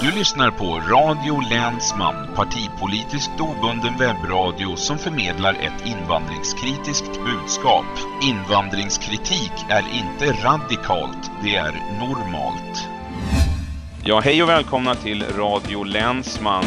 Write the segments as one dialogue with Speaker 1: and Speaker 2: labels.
Speaker 1: Du lyssnar på Radio Länsman, partipolitiskt obunden webbradio som förmedlar ett invandringskritiskt budskap. Invandringskritik är inte radikalt, det är normalt. Ja, hej och välkomna till Radio Länsman.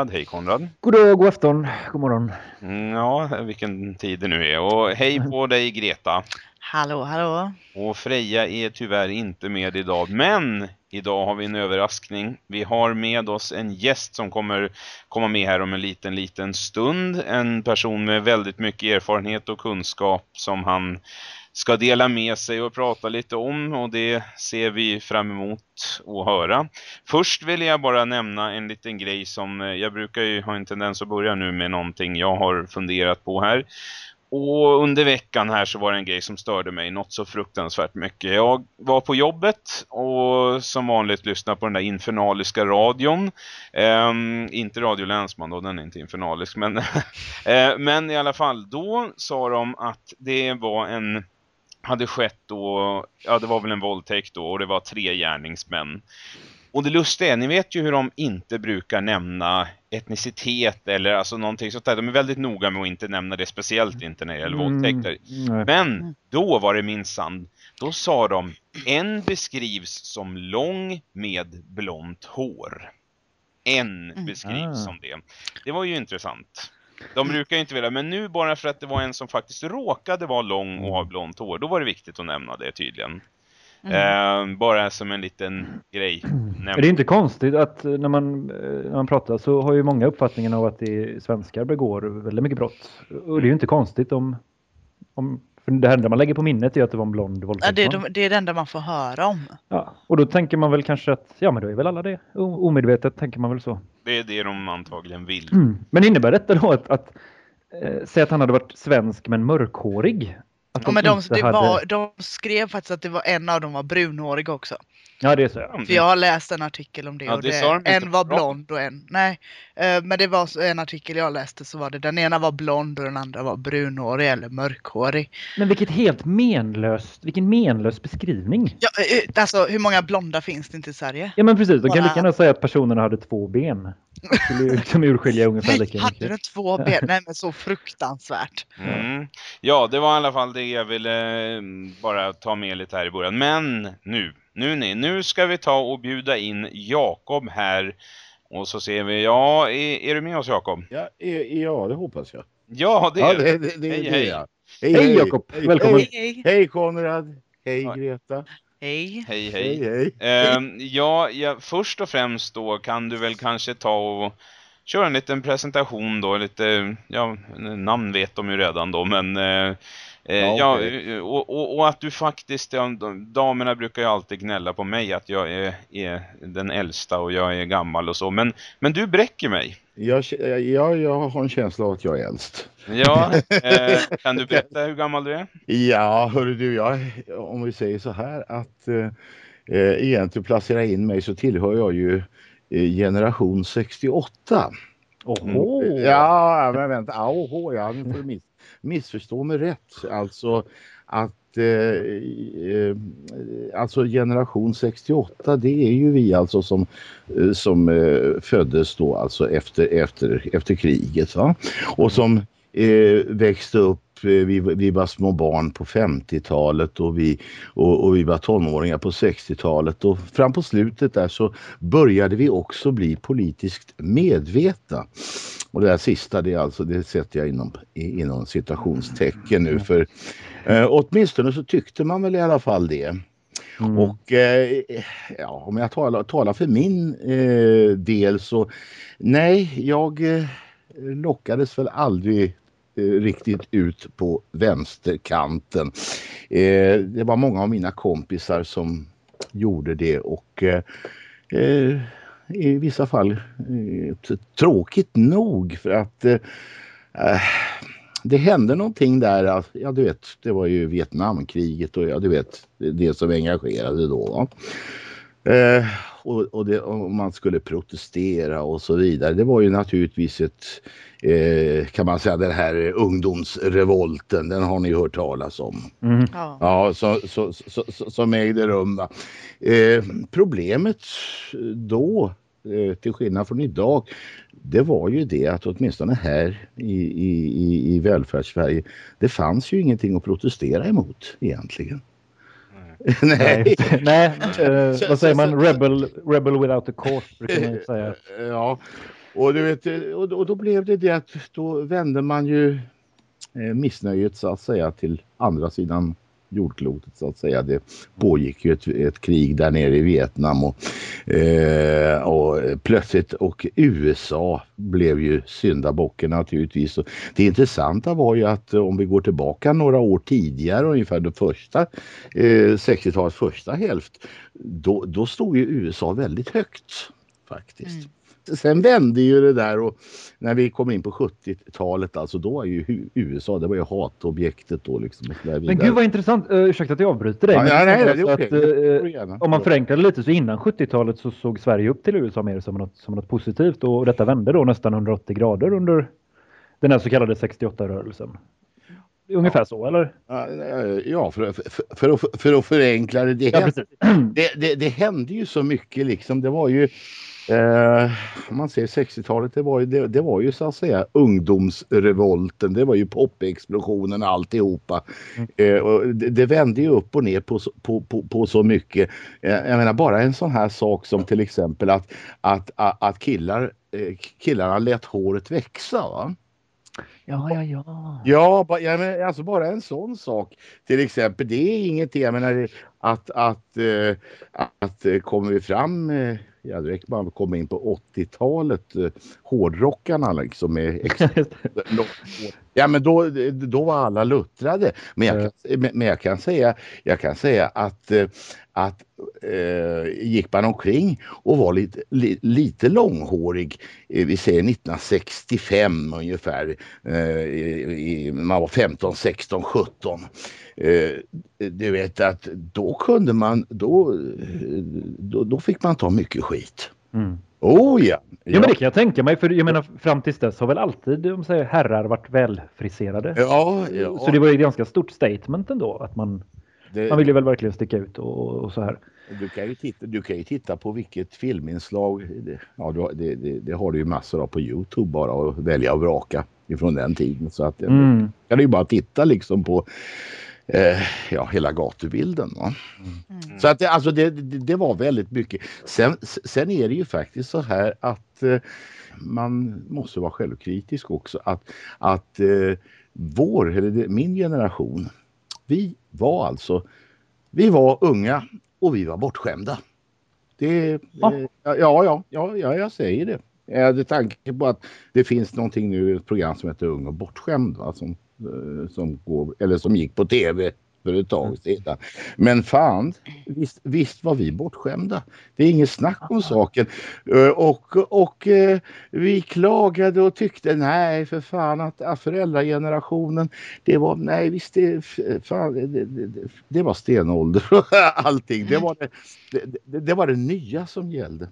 Speaker 1: Konrad. Hej Konrad.
Speaker 2: God dag, god afton, god morgon.
Speaker 1: Mm, Ja, vilken tid det nu är. Och hej på dig Greta.
Speaker 3: Hallå, hallå.
Speaker 1: Och Freja är tyvärr inte med idag, men idag har vi en överraskning. Vi har med oss en gäst som kommer komma med här om en liten, liten stund. En person med väldigt mycket erfarenhet och kunskap som han ska dela med sig och prata lite om och det ser vi fram emot att höra. Först vill jag bara nämna en liten grej som eh, jag brukar ju ha en tendens att börja nu med någonting jag har funderat på här. Och under veckan här så var det en grej som störde mig något så fruktansvärt mycket. Jag var på jobbet och som vanligt lyssnade på den där infernaliska radion. Um, inte Radio Länsman då, den är inte infernalisk. Men, uh, men i alla fall, då sa de att det var en hade skett då, ja det var väl en våldtäkt då och det var tre gärningsmän. Och det lustiga är, ni vet ju hur de inte brukar nämna etnicitet eller alltså någonting sånt där. De är väldigt noga med att inte nämna det, speciellt inte när det gäller våldtäkter.
Speaker 2: nej.
Speaker 1: Men då var det minsann, då sa de en beskrivs som lång med blont hår. En beskrivs
Speaker 2: Ah.
Speaker 1: som det. Det var ju intressant. De brukar ju inte vilja, men nu bara för att det var en som faktiskt råkade vara lång och ha blont hår, då var det viktigt att nämna det tydligen. Eh, bara som en liten grej.
Speaker 2: Men det är inte konstigt att eh, när man, eh, när man pratar så har ju många uppfattningen av att det svenskar begår väldigt mycket brott. Och det är ju inte konstigt om, om för det enda man lägger på minnet är att det var en blond
Speaker 3: Ja,
Speaker 2: våldtäkt.
Speaker 3: det, är de, det är det enda man får höra om.
Speaker 2: Ja, och då tänker man väl kanske att ja men då är väl alla det. O- omedvetet tänker man väl så.
Speaker 1: Det är det de antagligen vill.
Speaker 2: Men innebär detta då att, att eh, säga att han hade varit svensk men mörkhårig? Att
Speaker 3: Ja, men de,
Speaker 2: hade-
Speaker 3: var, de skrev faktiskt att det var en av dem var brunhårig också.
Speaker 2: Ja det är så ja.
Speaker 3: För jag har läst en artikel om det.
Speaker 1: Ja,
Speaker 3: och
Speaker 1: det
Speaker 3: det
Speaker 1: sa de
Speaker 3: en var
Speaker 1: bra.
Speaker 3: blond och en... Nej, eh, men det var så- en artikel jag läste så var det den ena var blond och den andra var brunhårig eller mörkhårig.
Speaker 2: Men vilket helt menlöst, vilken menlös beskrivning.
Speaker 3: Ja, eh, alltså hur många blonda finns det inte i Sverige?
Speaker 2: Ja men precis, de kan lika gärna säga att personerna hade två ben. Det skulle ju liksom urskilja ungefär lika
Speaker 3: hade
Speaker 2: mycket.
Speaker 3: den två ben? Nej men så fruktansvärt.
Speaker 1: Mm. Ja, det var i alla fall det jag ville eh, bara ta med lite här i början. Men nu, nu, ni, nu ska vi ta och bjuda in Jakob här. Och så ser vi, ja, är, är du med oss Jakob?
Speaker 4: Ja, ja, det hoppas jag.
Speaker 1: Ja, det
Speaker 4: Ja,
Speaker 1: är du.
Speaker 4: det, det, det,
Speaker 1: Hej, hej.
Speaker 2: Hej, Jakob.
Speaker 4: hej,
Speaker 2: Välkommen.
Speaker 4: Hej,
Speaker 3: Hej,
Speaker 4: hej Konrad. Hej
Speaker 1: Ja.
Speaker 4: Greta.
Speaker 3: hej.
Speaker 1: Hej,
Speaker 4: Hej,
Speaker 1: hej.
Speaker 4: hej.
Speaker 1: Ehm, ja, ja, först och främst då kan du väl kanske ta och köra en liten presentation då, lite, ja, namn vet de ju redan då, men eh,
Speaker 4: Ja,
Speaker 1: ja,
Speaker 4: okej.
Speaker 1: eh, och, och, och att du faktiskt, damerna brukar ju alltid gnälla på mig att jag är, är den äldsta och jag är gammal och så, men, men du bräcker mig.
Speaker 4: Jag, kä- ja, jag har en känsla av att jag är äldst.
Speaker 1: Ja, eh, kan du berätta hur gammal du är?
Speaker 4: Ja, hörru du, jag, om vi säger så här att eh, eh, egentligen placera in mig så tillhör jag ju eh, generation 68.
Speaker 2: Oho.
Speaker 4: Ja, men vänta, oho, ja, nu får du miss, missförstå mig rätt. Alltså att eh, eh alltså generation 68 det är ju vi alltså som, eh, som eh, föddes då alltså efter, efter, efter kriget va? och som eh, växte upp eh, vi, vi var små barn på 50-talet och vi, och, och, vi var tonåringar på 60-talet och fram på slutet där så började vi också bli politiskt medvetna. Och det där sista det, är alltså, det sätter jag inom, inom citationstecken nu för eh, åtminstone så tyckte man väl i alla fall det. Mm. Och eh, ja, om jag talar, talar för min eh, del så nej, jag eh, lockades väl aldrig eh, riktigt ut på vänsterkanten. Eh, det var många av mina kompisar som gjorde det och eh, i vissa fall eh, tråkigt nog för att eh, eh, det hände någonting där. Ja, du vet, det var ju Vietnamkriget och ja, du vet, det som engagerade då. Eh, och, och, det, och, man skulle protestera och så vidare. Det var ju naturligtvis ett, eh, kan man säga, den här ungdomsrevolten. Den har ni hört talas om. Mm. Ja, ja så, så, så, som ägde rum. Eh, problemet då till skillnad från idag, det var ju det att åtminstone här i, i, i välfärdssverige, det fanns ju ingenting att protestera emot egentligen.
Speaker 2: Nej, Nej uh, vad säger man? Rebel, rebel without a cause brukar man säga.
Speaker 4: Ja, och, du vet, och, och då blev det det att då vände man ju eh, missnöjet så att säga till andra sidan jordklotet så att säga. Det pågick ju ett, ett krig där nere i Vietnam och, eh, och plötsligt och USA blev ju syndabocken naturligtvis. Och det intressanta var ju att eh, om vi går tillbaka några år tidigare, ungefär det första eh, 60-talets första hälft, då, då stod ju USA väldigt högt faktiskt. Mm sen vände ju det där och när vi kommer in på 70-talet alltså då är ju USA, det var ju hatobjektet då liksom.
Speaker 2: Men gud vad intressant, uh, ursäkta att jag avbryter dig. Ja, ja, nej, det är okay. att, uh, om man förenklar det lite så innan 70-talet så såg Sverige upp till USA mer som något, som något positivt och detta vände då nästan 180 grader under den här så kallade 68-rörelsen. Ungefär ja. så, eller?
Speaker 4: Ja, för, för, för, att, för att förenkla det. Det, ja, hände, det, det, det hände ju så mycket liksom. Det var ju Eh, man ser 60-talet, det var, ju, det, det, var ju så att säga ungdomsrevolten, det var ju popexplosionen alltihopa. Mm. Eh, och det, det, vände ju upp och ner på, på, på, på så mycket. Eh, jag menar bara en sån här sak som till exempel att, att, att, att killar, eh, killarna lät håret växa. Va?
Speaker 2: Ja, ja, ja.
Speaker 4: Ja, ja men alltså bara en sån sak till exempel. Det är ingenting, jag menar att, att, eh, att, eh, kommer vi fram ja, det räcker bara att komma in på 80-talet, eh, hårdrockarna liksom med Ja men då, då var alla luttrade. Men jag, kan, men jag kan säga, jag kan säga att, eh, att eh, gick man omkring och var lite, li, lite långhårig, eh, vi säger 1965 ungefär, eh, i, man var 15, 16, 17. Eh, du vet att då kunde man, då, då, då fick man ta mycket skit. Mm. Oh ja. ja!
Speaker 2: Ja men det kan jag tänka mig för jag menar fram tills dess har väl alltid de säger, herrar varit välfriserade.
Speaker 4: Ja, ja.
Speaker 2: Så det var ju ett ganska stort statement ändå att man, det... man ville väl verkligen sticka ut och, och, så här.
Speaker 4: Du kan, ju titta, du kan ju titta på vilket filminslag, ja det, det, det har du ju massor av på Youtube bara att välja och vraka ifrån den tiden. Så att mm. kan du ju bara titta liksom på eh, ja, hela gatubilden. Va? Mm. Så att det, alltså det, det, var väldigt mycket. Sen, sen är det ju faktiskt så här att eh, man måste vara självkritisk också. Att, att eh, vår, eller min generation, vi var alltså, vi var unga och vi var bortskämda. Det, ja. Eh, ja, ja, ja, ja, jag säger det. Hade tanke på att det finns någonting nu, ett program som heter Ung och bortskämd. Va, som Eh, som, går, eller som gick på tv för ett tag sedan. Men fan, visst, visst var vi bortskämda. Det är inget snack om saken. Eh, och, och eh, vi klagade och tyckte nej för fan att, att föräldragenerationen det var nej visst det, fan, det, det, det var stenålder och allting. Det var det, det, det, var det nya som gällde.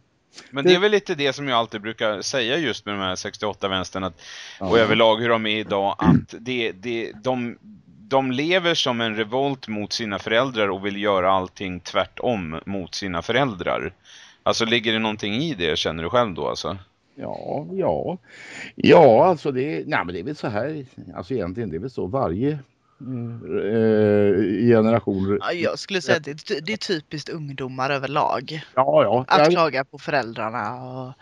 Speaker 1: Men det är väl lite det som jag alltid brukar säga just med de här 68-vänstern att, och överlag hur de är idag, att det, det, de, de lever som en revolt mot sina föräldrar och vill göra allting tvärtom mot sina föräldrar. Alltså ligger det någonting i det, känner du själv då alltså?
Speaker 4: Ja, ja. Ja, alltså det, nej, men det är väl så här, alltså egentligen det är väl så varje eh, generation.
Speaker 3: Ja, jag skulle säga att det, är det är typiskt ungdomar överlag.
Speaker 4: Ja, ja.
Speaker 3: Att klaga på föräldrarna. Och...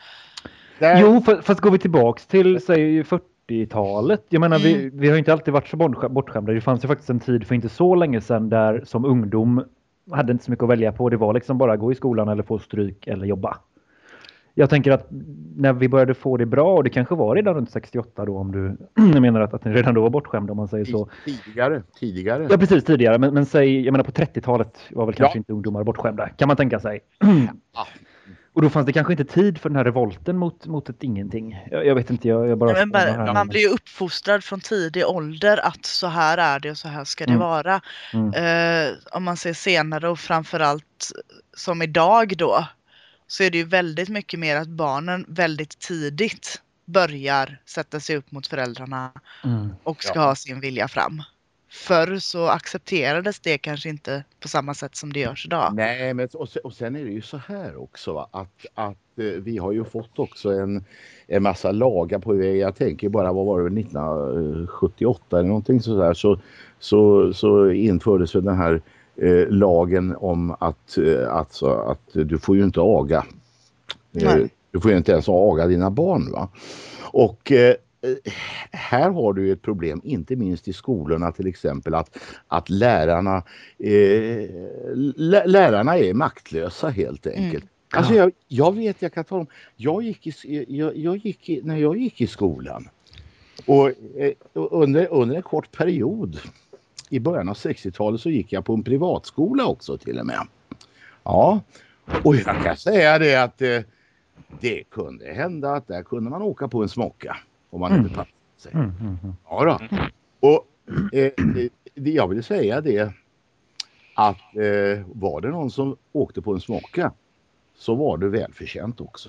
Speaker 4: där-
Speaker 2: Jo, fa- fast går vi tillbaks till säg 40-talet. Jag menar, vi,
Speaker 3: Mm.
Speaker 2: vi har ju inte alltid varit så bortskä- bortskämda. Det fanns ju faktiskt en tid för inte så länge sedan där som ungdom hade inte så mycket att välja på. Det var liksom bara gå i skolan eller få stryk eller jobba. Jag tänker att när vi började få det bra, och det kanske var redan runt 68 då om du menar att, att ni redan då var bortskämda om man säger så.
Speaker 4: Tidigare, tidigare.
Speaker 2: Ja precis tidigare, men, men säg, jag menar på 30-talet var väl kanske
Speaker 4: Ja.
Speaker 2: inte ungdomar bortskämda, kan man tänka sig.
Speaker 4: Ja.
Speaker 2: Och då fanns det kanske inte tid för den här revolten mot, mot ett ingenting. Jag, jag vet inte, jag, jag bara...
Speaker 3: Men bara,
Speaker 2: här.
Speaker 3: man blir ju uppfostrad från tidig ålder att så här är det och så här ska det
Speaker 2: Mm.
Speaker 3: vara.
Speaker 2: Mm.
Speaker 3: Eh, om man ser senare och framförallt som idag då så är det ju väldigt mycket mer att barnen väldigt tidigt börjar sätta sig upp mot föräldrarna
Speaker 2: Mm.
Speaker 3: och ska
Speaker 4: Ja.
Speaker 3: ha sin vilja fram. Förr så accepterades det kanske inte på samma sätt som det görs idag.
Speaker 4: Nej, men och sen, och sen är det ju så här också va? att, att eh, vi har ju fått också en, en massa lagar på väg. Jag tänker bara, vad var det, 1978 eller någonting sådär så, så, så infördes väl den här eh, lagen om att, eh, alltså, att du får ju inte aga. Eh, du får ju inte ens aga dina barn va. Och eh, här har du ett problem, inte minst i skolorna till exempel, att, att lärarna, eh, lä- lärarna är maktlösa helt enkelt. Alltså jag, jag vet, jag kan tala om, jag gick i, jag, jag gick i, när jag gick i skolan och eh, under, under en kort period i början av 60-talet så gick jag på en privatskola också till och med. Ja, och jag kan säga det att eh, det kunde hända att där kunde man åka på en smocka om man
Speaker 2: Mm.
Speaker 4: inte passade sig.
Speaker 2: Mm, mm, mm.
Speaker 4: Ja då. Och eh, eh, det- jag vill säga det att eh, var det någon som åkte på en smocka så var det välförtjänt också.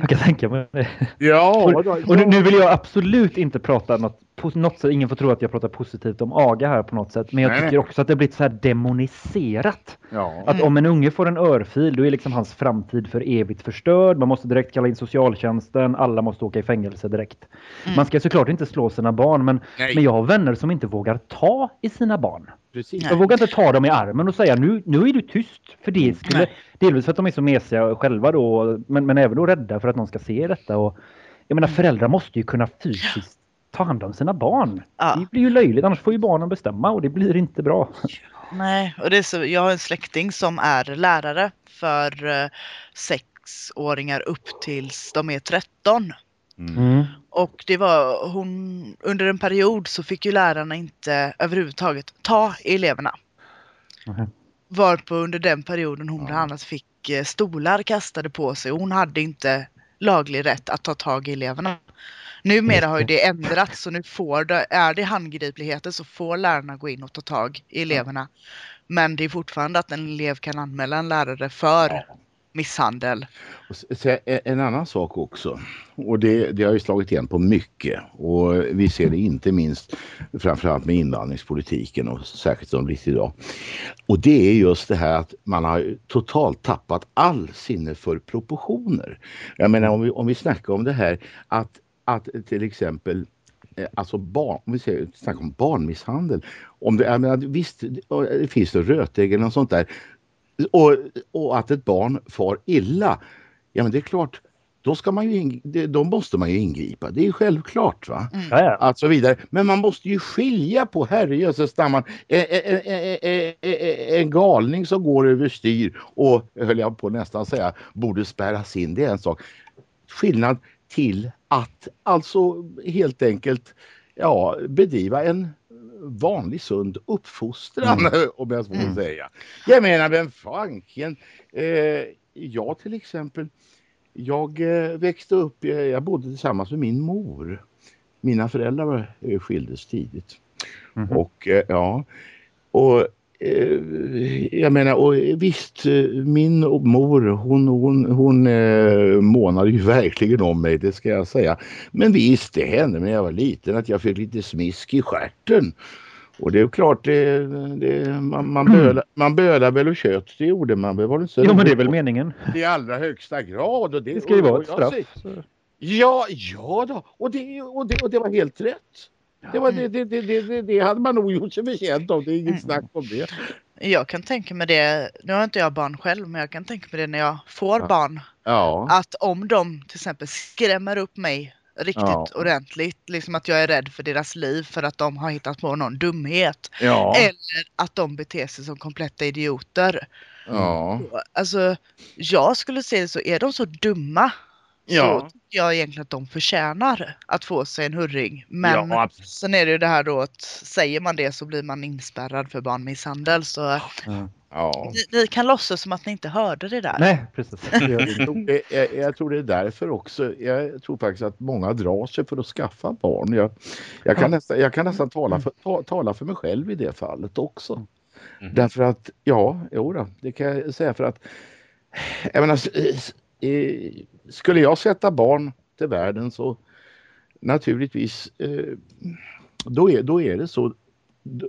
Speaker 2: Jag kan tänka mig det.
Speaker 4: Ja,
Speaker 2: Och, och nu, nu vill jag absolut inte prata något, på något sätt, ingen får tro att jag pratar positivt om aga här på något sätt, men jag
Speaker 4: Nej,
Speaker 2: tycker också att det har blivit så här demoniserat.
Speaker 4: ja.
Speaker 2: Att om en unge får en örfil, då är liksom hans framtid för evigt förstörd. Man måste direkt kalla in socialtjänsten, alla måste åka i fängelse direkt.
Speaker 3: Mm.
Speaker 2: Man ska såklart inte slå sina barn, men,
Speaker 4: Nej.
Speaker 2: men jag har vänner som inte vågar ta i sina barn.
Speaker 4: Precis.
Speaker 2: Jag vågar inte ta dem i armen och säga nu, nu är du tyst. För det skulle,
Speaker 3: Nej.
Speaker 2: delvis för att de är så mesiga själva då, men, men även då rädda för att någon ska se detta. Och, jag menar föräldrar måste ju kunna fysiskt ta hand om sina barn.
Speaker 3: Ja.
Speaker 2: Det blir ju löjligt, annars får ju barnen bestämma och det blir inte bra.
Speaker 3: Nej, och det är så, jag har en släkting som är lärare för eh, sexåringar upp tills de är 13.
Speaker 2: Mm.
Speaker 3: Och det var hon, under en period så fick ju lärarna inte överhuvudtaget ta eleverna.
Speaker 2: Mhm.
Speaker 3: Varpå under den perioden hon bland annat fick eh, stolar kastade på sig hon hade inte laglig rätt att ta tag i eleverna. Numera har ju det ändrats så nu får det, är det handgripligheter så får lärarna gå in och ta tag i eleverna. Men det är fortfarande att en elev kan anmäla en lärare för misshandel.
Speaker 4: Och e, en- annan sak också och det, det har ju slagit igen på mycket och vi ser det inte minst framförallt med invandringspolitiken och särskilt som det idag. Och det är just det här att man har totalt tappat all sinne för proportioner. Jag menar om vi, om vi snackar om det här att, att till exempel eh, Alltså barn, om vi säger, snackar om barnmisshandel. Om det, jag menar, visst, det eh, finns det rötägg eller något sånt där. Och, och att ett barn far illa. Ja men det är klart, då, ska man ju då måste man ju ingripa. Det är ju självklart. va?
Speaker 3: Mm.
Speaker 2: Ja, ja.
Speaker 4: Alltså vidare. Men man måste ju skilja på herrejösses en, en, en, en galning som går överstyr och, höll jag på nästan säga, borde spärras in. Det är en sak. Skillnad till att alltså helt enkelt ja, bedriva en vanlig sund uppfostran om jag så får
Speaker 3: Mm.
Speaker 4: säga. Jag menar men fanken. Eh, jag till exempel. Jag eh, växte upp, eh, jag bodde tillsammans med min mor. Mina föräldrar var, eh, skildes tidigt.
Speaker 2: Mhm.
Speaker 4: Och eh, ja, och jag menar, och visst, eh, min mor hon, hon, hon eh, månade ju verkligen om mig, det ska jag säga. Men visst, det hände när jag var liten att jag fick lite smisk i stjärten. Och det är klart, det, det, man, man, bölar, man bölar väl och kött, det gjorde man väl? Var det?
Speaker 2: Jo, men det är väl meningen.
Speaker 4: I allra högsta grad. Och det,
Speaker 2: Det ska ju vara ett straff.
Speaker 4: Ja, ja då. Och det, och det, och det var helt rätt. Det, var, det, det, det, det, det, hade man nog gjort sig förtjänt av. Det är inget
Speaker 3: Mm.
Speaker 4: snack om det.
Speaker 3: Jag kan tänka mig det, nu har inte jag barn själv, men jag kan tänka mig det när jag får barn.
Speaker 4: Ja.
Speaker 3: Att om de till exempel skrämmer upp mig riktigt
Speaker 4: Ja.
Speaker 3: ordentligt, liksom att jag är rädd för deras liv för att de har hittat på någon dumhet.
Speaker 4: Ja.
Speaker 3: Eller att de beter sig som kompletta idioter.
Speaker 4: Ja.
Speaker 3: Alltså, jag skulle säga så, är de så dumma så
Speaker 4: Ja.
Speaker 3: tycker jag egentligen att de förtjänar att få sig en hurring. Men
Speaker 4: Ja,
Speaker 3: sen är det ju det här då att säger man det så blir man inspärrad för barnmisshandel. Så
Speaker 2: Ja.
Speaker 4: Ja.
Speaker 3: ni, ni kan låtsas som att ni inte hörde det där.
Speaker 2: Nej, precis.
Speaker 4: Jag tror, det, jag, jag tror det är därför också. Jag tror faktiskt att många drar sig för att skaffa barn. Jag, jag, kan, nästan, jag kan nästan tala för, ta, tala för mig själv i det fallet också.
Speaker 1: Mhm.
Speaker 4: Därför att, ja, jo då, det kan jag säga för att jag menar, eh, skulle jag sätta barn till världen så naturligtvis eh, då, är, då är det så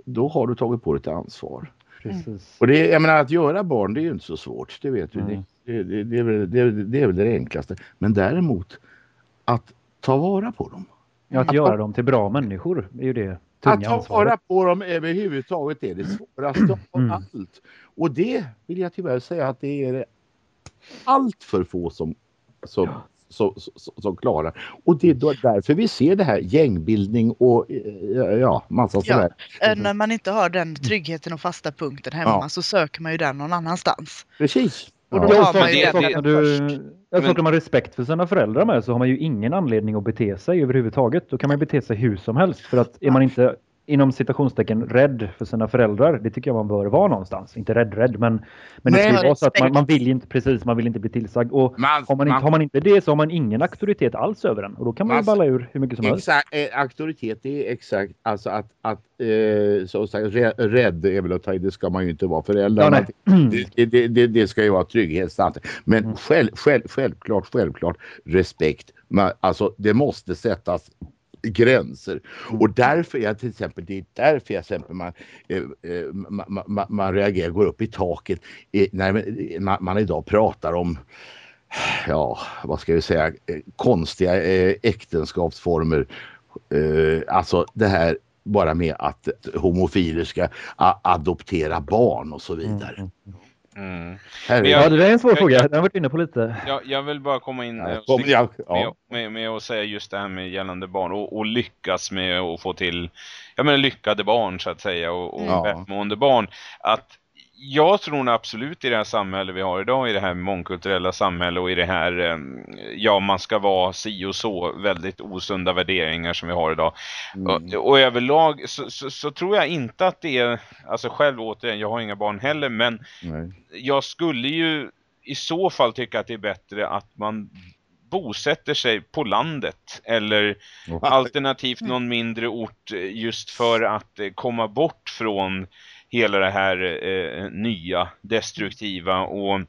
Speaker 4: då, har du tagit på dig ett ansvar.
Speaker 2: Precis.
Speaker 4: Och det, jag menar att göra barn det är ju inte så svårt, det vet vi.
Speaker 2: Mm.
Speaker 4: Det, det, det, är väl, det, det är väl det enklaste. Men däremot att ta vara på dem.
Speaker 2: Ja, att göra dem till bra människor är ju det
Speaker 4: Att
Speaker 2: tunga
Speaker 4: ta
Speaker 2: ansvaret.
Speaker 4: vara på dem överhuvudtaget är det svåraste av
Speaker 2: Mm.
Speaker 4: allt. Och det vill jag tyvärr säga att det är allt för få som, som, som, som, som klarar. Och det är då därför vi ser det här gängbildning och eh, ja, massa
Speaker 3: Ja.
Speaker 4: sådär.
Speaker 3: Eh, När man inte har den tryggheten och fasta punkten hemma
Speaker 4: Ja.
Speaker 3: så söker man ju den någon annanstans.
Speaker 4: Precis.
Speaker 3: Och då
Speaker 2: Ja,
Speaker 3: har man ju
Speaker 1: det-
Speaker 3: den
Speaker 1: det-
Speaker 2: saknar du, ja, saknar man respekt för sina föräldrar med så har man ju ingen anledning att bete sig överhuvudtaget. Då kan man bete sig hur som helst. För att är man inte inom citationstecken rädd för sina föräldrar, det tycker jag man bör vara någonstans. Inte rädd rädd men, men det ska ju vara så att man, man vill inte precis, man vill inte bli tillsagd. Och
Speaker 4: Man,
Speaker 2: har man, inte, har man inte det så har man ingen auktoritet alls över den. Och då kan man ju
Speaker 4: Man-
Speaker 2: balla ur hur mycket som helst.
Speaker 4: Eh, auktoritet är exakt alltså att, att eh, så sagt, rä- rädd är väl att ta i, det ska man ju inte vara.
Speaker 2: Ja,
Speaker 4: Föräldrarna,
Speaker 2: nej.
Speaker 4: det, det, det, det ska ju vara trygghet. Men
Speaker 2: Mm.
Speaker 4: själv, själv, självklart, självklart respekt. Man, alltså det måste sättas gränser och därför är till exempel det är därför jag till exempel man, eh, eh, man, man, man reagerar går upp i taket eh, när man, man idag pratar om ja, vad ska vi säga, eh, konstiga eh, äktenskapsformer. Alltså det här bara med att homofiler ska adoptera barn och så vidare.
Speaker 2: Mm.
Speaker 1: Mm. Men
Speaker 2: Ja, det är en svår
Speaker 1: jag-
Speaker 2: fråga.
Speaker 1: jag-
Speaker 2: Den har jag varit inne på lite.
Speaker 1: Jag, jag vill bara komma in
Speaker 4: Ja,
Speaker 1: och
Speaker 4: kom, ja,
Speaker 1: med,
Speaker 4: ja.
Speaker 1: med, med att säga just det här med gällande barn och, och lyckas med att få till jag menar, lyckade barn så att säga och, och
Speaker 4: Ja.
Speaker 1: välmående barn. Att jag tror absolut i det här samhället vi har idag, i det här mångkulturella samhället och i det här, eh, ja man ska vara si och så, väldigt osunda värderingar som vi har idag.
Speaker 4: Mm.
Speaker 1: Och, och överlag så, så, så tror jag inte att det är, alltså själv återigen, jag har inga barn heller, men
Speaker 4: Nej.
Speaker 1: jag skulle ju i så fall tycka att det är bättre att man bosätter sig på landet eller alternativt någon mindre ort eh, just för att eh, komma bort från hela det här eh, nya, destruktiva och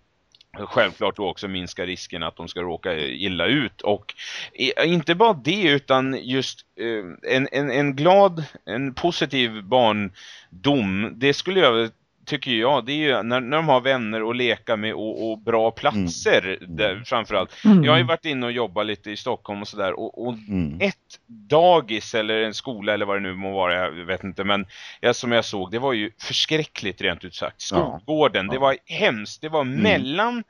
Speaker 1: självklart då också minska risken att de ska råka illa ut. Och eh, inte bara det utan just eh, en, en, en glad, en positiv barndom, det skulle jag tycker jag, det är ju när, när de har vänner att leka med och, och bra platser där, framförallt. Jag har ju varit inne och jobbat lite i Stockholm och sådär och, och
Speaker 4: Mm.
Speaker 1: ett dagis eller en skola eller vad det nu må vara, jag vet inte, men ja, som jag såg, det var ju förskräckligt rent ut sagt.
Speaker 4: Ja.
Speaker 1: Skolgården, det
Speaker 4: Ja.
Speaker 1: var hemskt, det var
Speaker 4: Mm.
Speaker 1: mellan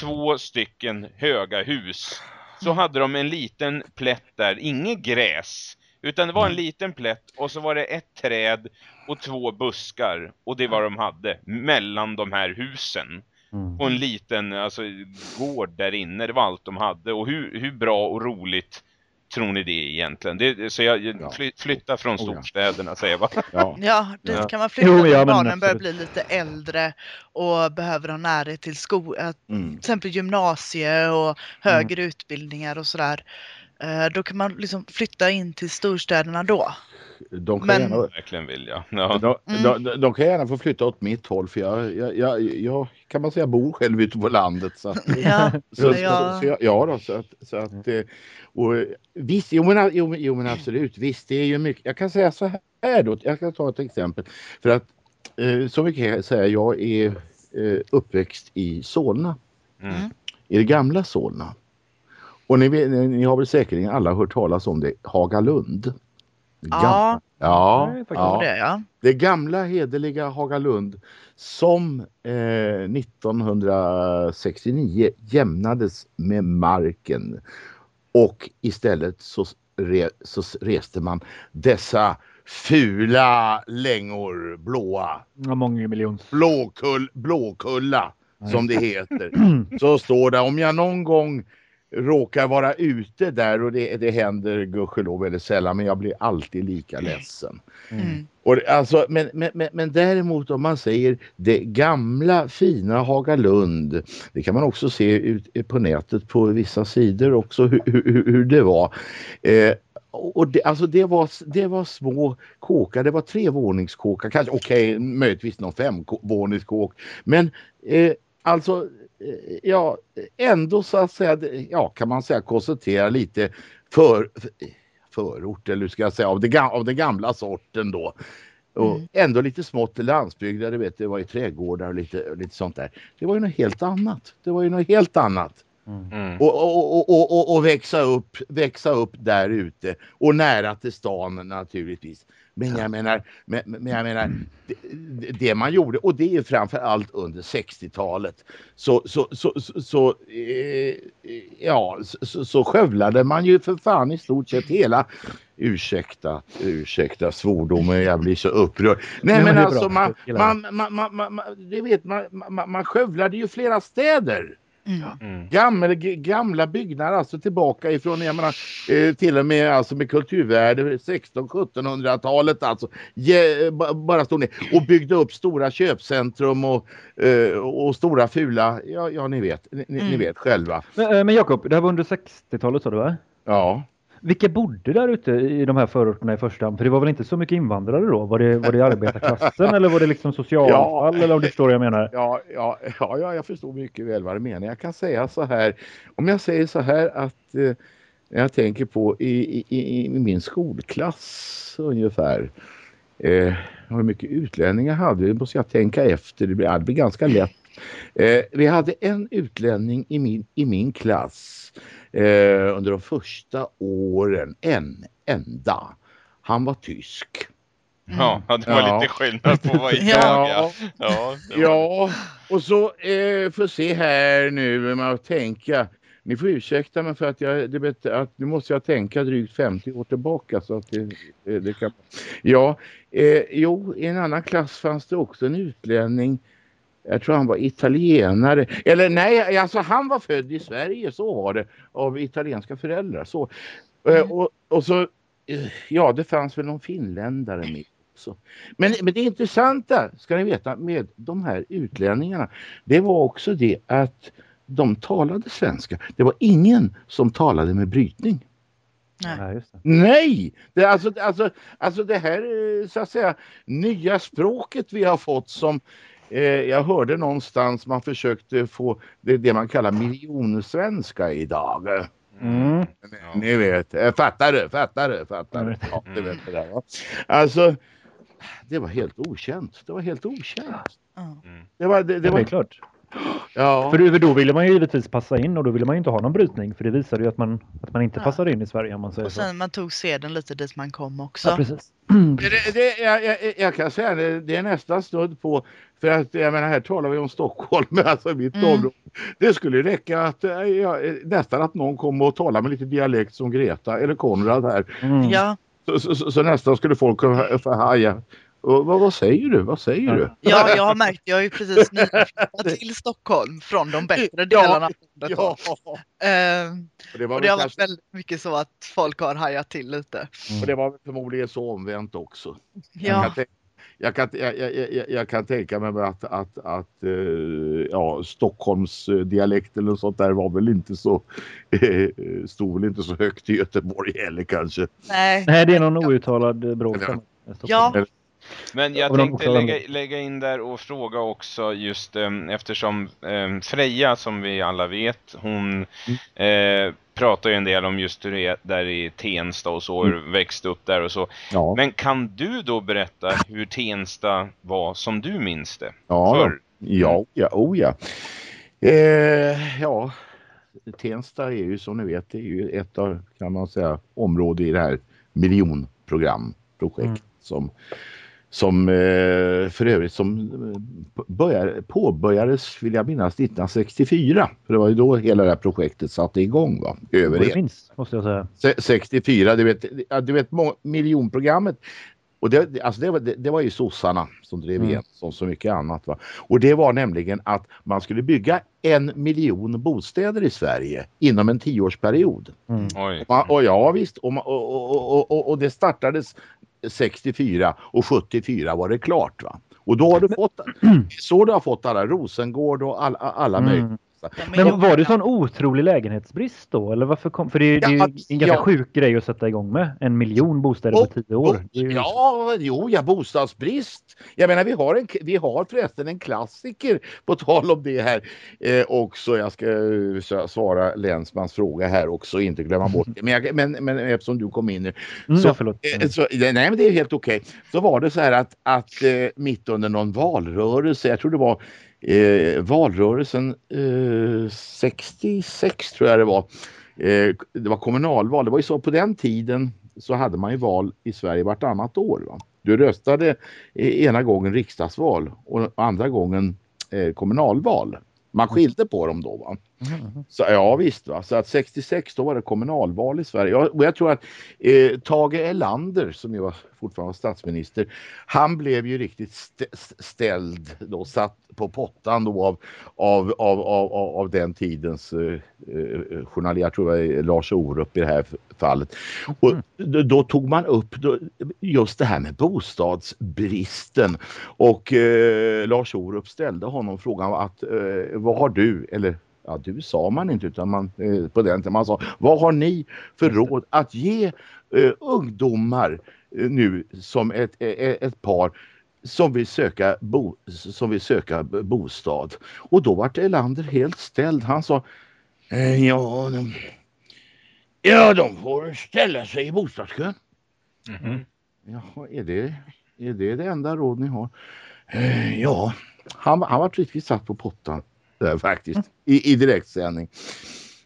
Speaker 1: två stycken höga hus. Så hade de en liten plätt där, inget gräs, utan det var en
Speaker 4: Mm.
Speaker 1: liten plätt och så var det ett träd och två buskar och det var de hade mellan de här husen
Speaker 2: Mm.
Speaker 1: på en liten alltså, gård där inne. Det var allt de hade. Och hur, hur bra och roligt tror ni det egentligen? Det, så jag,
Speaker 4: Ja.
Speaker 1: fly, flytta från
Speaker 4: Oh, ja.
Speaker 1: storstäderna säger jag bara.
Speaker 4: Ja.
Speaker 3: Ja, dit
Speaker 1: Ja.
Speaker 3: kan man flytta
Speaker 2: Jo,
Speaker 3: när
Speaker 2: ja,
Speaker 3: barnen börjar bli lite äldre och behöver ha närhet till skolan,
Speaker 4: Mm.
Speaker 3: till exempel gymnasie och högre utbildningar och sådär. Eh, Då kan man liksom flytta in till storstäderna då.
Speaker 4: De kan
Speaker 3: Men-
Speaker 4: gärna
Speaker 1: Verkligen vill jag. Ja.
Speaker 4: de,
Speaker 3: Mm.
Speaker 4: de, de kan gärna få flytta åt mitt håll för jag, jag, jag, jag kan man säga bor själv ute på landet. Så att,
Speaker 3: Ja,
Speaker 4: så, så,
Speaker 3: ja.
Speaker 4: så, jag- ja då, så att, så att eh, och, visst, jo men, jo, men- jo men absolut, visst det är ju mycket. Jag kan säga så här då, jag kan ta ett exempel. För att eh, så mycket kan jag säga, jag är eh, uppväxt i Solna,
Speaker 1: Mm.
Speaker 4: i det gamla Solna. Och ni, ni har väl säkerligen alla hört talas om det, Hagalund.
Speaker 3: Ja.
Speaker 4: ja, ja.
Speaker 3: Det, ja.
Speaker 4: Det gamla hederliga Hagalund som eh, 1969 jämnades med marken och istället så, re, så reste man dessa fula längor, blåa,
Speaker 2: Ja, många miljons.
Speaker 4: blåkull, blåkulla som det heter. Så står det om jag någon gång råkar vara ute där och det, det händer gudskelov väldigt sällan men jag blir alltid lika ledsen.
Speaker 3: Mm.
Speaker 4: Och det, alltså, men, men, men, men däremot om man säger det gamla fina Hagalund. Det kan man också se ut på nätet på vissa sidor också hur, hur, hur det var. Eh, och det, alltså det, var, det var små kåkar, det var trevåningskåkar, kanske okej möjligtvis någon femvåningskåk. Men eh, alltså eh, ja ändå så att säga, ja kan man säga koncentrera lite för, förort eller hur ska jag säga av, det, av den gamla sorten då. Och
Speaker 3: Mm.
Speaker 4: ändå lite smått landsbygd där du vet det var ju trädgårdar och lite, lite sånt där. Det var ju något helt annat. Det var ju något helt annat.
Speaker 1: Mm.
Speaker 4: Och, och, och, och, och, och växa, upp, växa upp där ute och nära till stan naturligtvis. Men jag menar, men, men jag menar det, det man gjorde och det är framför allt under 60-talet så, så, så, så, så, eh, ja, så, så, skövlade man ju för fan i stort sett hela Ursäkta, ursäkta svordomen, jag blir så upprörd. Nej
Speaker 2: Nej, men
Speaker 4: men alltså man, man, man, man, man, det vet man, man, man skövlade ju flera städer.
Speaker 3: Mm.
Speaker 1: Mm.
Speaker 4: Gamla, gamla byggnader alltså tillbaka ifrån, jag menar, eh, till och med alltså med kulturvärde 16-1700-talet alltså. Ge, ba- bara stod ner och byggde upp stora köpcentrum och, eh, och stora fula, ja, ja ni vet, ni, ni
Speaker 3: Mm.
Speaker 4: vet själva.
Speaker 2: Men, eh, men Jakob, det här var under 60-talet sa du va?
Speaker 4: Ja.
Speaker 2: Vilka bodde där ute i de här förorterna i första hand? För det var väl inte så mycket invandrare då? Var det, var det arbetarklassen eller var det liksom socialfall? Eller om du förstår vad jag menar?
Speaker 4: Ja, ja, ja, ja, jag förstår mycket väl vad du menar. Jag kan säga så här, om jag säger så här att eh, jag tänker på i, i, i, min skolklass ungefär. Eh, hur mycket utlänningar hade vi? måste jag tänka efter. Det blir, det blir ganska lätt. Eh, vi hade en utlänning i min, i min klass eh, under de första åren. En enda. Han var tysk.
Speaker 1: Ja, det var
Speaker 4: Ja.
Speaker 1: lite skillnad på vad i
Speaker 3: Ja.
Speaker 1: ja. Ja, det var-
Speaker 4: Ja, och så eh, får se här nu med att tänka. Ni får ursäkta mig för att jag, det vet, att nu måste jag tänka drygt 50 år tillbaka så att det, eh, det kan. Ja, eh, jo, i en annan klass fanns det också en utlänning. Jag tror han var italienare. Eller nej, alltså han var född i Sverige, så var det. Av italienska föräldrar. Så. Eh,
Speaker 3: Mm.
Speaker 4: och, och så, eh, ja det fanns väl någon finländare med också. Men, men det intressanta ska ni veta med de här utlänningarna. Det var också det att de talade svenska. Det var ingen som talade med brytning.
Speaker 2: Nej, just det.
Speaker 4: Nej! Det, är alltså, alltså, alltså det här eh, så att säga nya språket vi har fått som eh, jag hörde någonstans man försökte få det, det man kallar miljonsvenska idag.
Speaker 2: Mm.
Speaker 1: Ja.
Speaker 4: Ni vet, eh, fattar du, fattar du, fattar du.
Speaker 2: vet.
Speaker 4: Ja, det vet det där, va? Alltså, det var helt okänt. Det var helt okänt.
Speaker 3: Ja.
Speaker 4: Det var, det, det
Speaker 2: Det
Speaker 4: var,
Speaker 2: klart.
Speaker 4: Ja.
Speaker 2: För då ville man ju givetvis passa in och då ville man ju inte ha någon brytning för det visade ju att man, att man inte
Speaker 3: Ja.
Speaker 2: passade in i Sverige om man säger
Speaker 3: Och
Speaker 2: så.
Speaker 3: sen man tog seden lite dit man kom också.
Speaker 2: Ja, precis.
Speaker 4: Det, det, jag, jag, jag kan säga det, det är nästan snudd på, för att jag menar här talar vi om Stockholm, alltså mitt
Speaker 3: Mm.
Speaker 4: område. Det skulle räcka att, eh, ja, eh, nästan att någon kom och talade med lite dialekt som Greta eller Konrad här.
Speaker 2: Mm.
Speaker 3: Ja,
Speaker 4: Så, så, så, så nästan skulle folk haja. Och, vad, vad säger du? Vad säger du?
Speaker 3: ja, jag har märkt, jag har ju precis nyflyttat till Stockholm från de bättre delarna landet.
Speaker 4: Ja,
Speaker 3: Ehm,
Speaker 4: och det var
Speaker 3: och det har varit
Speaker 4: kanske,
Speaker 3: väldigt mycket så att folk har hajat till lite.
Speaker 4: och det var väl förmodligen så omvänt också. Jag,
Speaker 3: Ja,
Speaker 4: kan tänka, jag, kan, jag, jag, jag, kan tänka mig att, att, att eh, ja, Stockholms dialekt eller något sånt där var väl inte så eh, stod väl inte så högt i Göteborg heller kanske.
Speaker 3: Nej,
Speaker 2: Nej det är någon outtalad bråk.
Speaker 3: Ja.
Speaker 1: Men jag tänkte lägga, lägga, in där och fråga också just eh, eftersom eh, Freja som vi alla vet, hon mm. eh, pratar ju en del om just hur det är där i Tensta och så, mm. växte upp där och så. Ja. Men kan du då berätta hur Tensta var som du minns det?
Speaker 4: Ja, För... ja, ja, oh ja. Eh, ja, Tensta är ju som ni vet, det är ju ett av, kan man säga, område i det här miljonprogramprojekt mm. som som eh, för övrigt som eh, började, påbörjades vill jag minnas 1964. För det var ju då hela det här projektet satte igång va?
Speaker 2: Över det finns, måste jag
Speaker 4: säga. 64, du vet, du vet miljonprogrammet. Och det, alltså det, var, det, det var ju sossarna som drev mm. igen som så mycket annat. Va? Och det var nämligen att man skulle bygga en miljon bostäder i Sverige inom en tioårsperiod. Mm. Och, och ja visst, och, och, och, och, det startades 64 och 74 var det klart va. Och då har du fått, så du har fått alla Rosengård och alla, alla mm. möjliga
Speaker 2: men var det sån otrolig lägenhetsbrist då? Eller varför kom, för det, är, det är ju en ganska ja. sjuk grej att sätta igång med. En miljon bostäder på tio år.
Speaker 4: Ju... Ja, jo, ja, bostadsbrist. Jag menar, vi har, en, vi har förresten en klassiker på tal om det här eh, också. Jag ska uh, svara Länsmans fråga här också, inte glömma bort det. Men, jag, men, men eftersom du kom in nu.
Speaker 2: Mm, så, förlåt.
Speaker 4: Eh, så, nej, men det är helt okej. Okay. Så var det så här att, att eh, mitt under någon valrörelse, jag tror det var Eh, valrörelsen eh, 66 tror jag det var. Eh, det var kommunalval. Det var ju så på den tiden så hade man ju val i Sverige vartannat år. Va? Du röstade ena gången riksdagsval och andra gången eh, kommunalval. Man skilde på dem då va. Mm. Så, ja visst va. Så att 66 då var det kommunalval i Sverige. Och jag tror att eh, Tage Erlander som ju var fortfarande var statsminister. Han blev ju riktigt st ställd då satt på pottan då av, av, av, av, av den tidens eh, eh, journalist. Jag tror det var Lars Orup i det här fallet. Och mm. då, då tog man upp då, just det här med bostadsbristen och eh, Lars Orup ställde honom frågan att eh, vad har du eller ja du sa man inte utan man eh, på den tiden man sa vad har ni för råd att ge eh, ungdomar eh, nu som ett, ett, eh, ett par som vill söka, bo, som vill söka bostad. Och då var Elander helt ställd. Han sa eh, ja, de, ja, de får ställa sig i bostadskön. Mm -hmm. Jaha, är det, är det det enda råd ni har? Eh, ja, han, han var riktigt satt på pottan där faktiskt i, i direktsändning.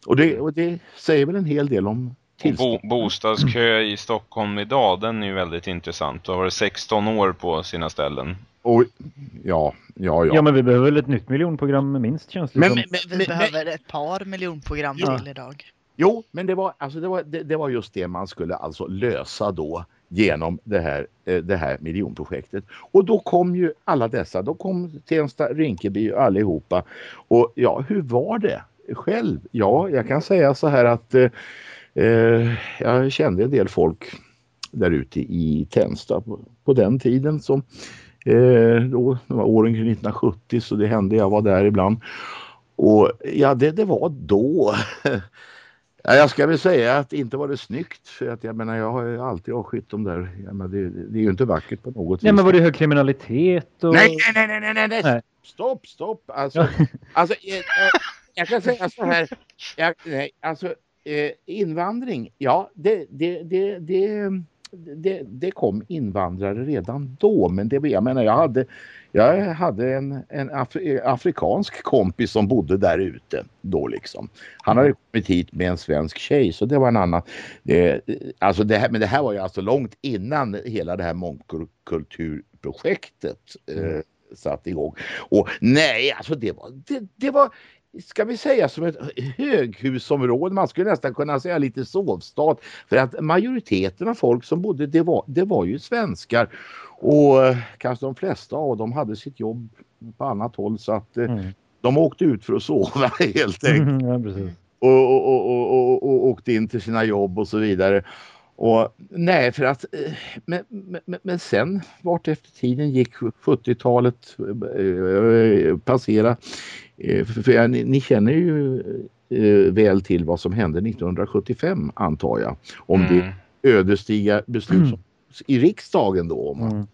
Speaker 4: Och det, och det säger väl en hel del om
Speaker 1: bo, bostadskö i Stockholm idag, den är ju väldigt intressant. Du har varit 16 år på sina ställen.
Speaker 4: Och, ja, ja, ja.
Speaker 2: Ja, men vi behöver väl ett nytt miljonprogram minst känns det
Speaker 3: men, som. Men, men, vi behöver ett par miljonprogram ja. till idag.
Speaker 4: Jo, men det var, alltså det, var, det, det, var just det man skulle alltså lösa då genom det här, eh, det här miljonprojektet. Och då kom ju alla dessa, då kom Tensta, Rinkeby och allihopa. Och ja, hur var det själv? Ja, jag kan säga så här att eh, eh, jag kände en del folk där ute i Tensta på, på den tiden som eh, då, det var åren kring 1970 så det hände jag var där ibland. Och ja, det, det var då Ja, jag ska väl säga att inte var det snyggt. För att jag menar, jag har ju alltid avskytt dem där. Menar, det, det, är ju inte vackert på något
Speaker 2: vis. Nej, men var det hög kriminalitet? Och...
Speaker 4: Nej, nej, nej, nej, nej, nej, nej. Stopp, stopp. Alltså, alltså jag, jag, jag, kan säga så här. Jag, nej, alltså eh, invandring, ja, det, det, det, det det, det kom invandrare redan då men det, jag menar jag hade, jag hade en, en Afri, afrikansk kompis som bodde där ute då liksom. Han hade kommit hit med en svensk tjej så det var en annan. Eh, alltså det här, men det här var ju alltså långt innan hela det här mångkulturprojektet eh, mm. satt igång. Och nej, alltså det var, det, det var ska vi säga som ett höghusområde. Man skulle nästan kunna säga lite sovstad. För att majoriteten av folk som bodde det var, det var ju svenskar. Och eh, kanske de flesta av dem hade sitt jobb på annat håll så att eh, mm. de åkte ut för att sova helt enkelt.
Speaker 2: Mm, ja,
Speaker 4: och, och, och, och, och, åkte in till sina jobb och så vidare. Och nej, för att eh, men, men, men sen vart efter tiden gick 70-talet eh, passera. Eh, för, för ni, ni, känner ju eh, väl till vad som hände 1975 antar jag. Om mm. det ödesdigra beslut mm. som, i riksdagen då. Om mm.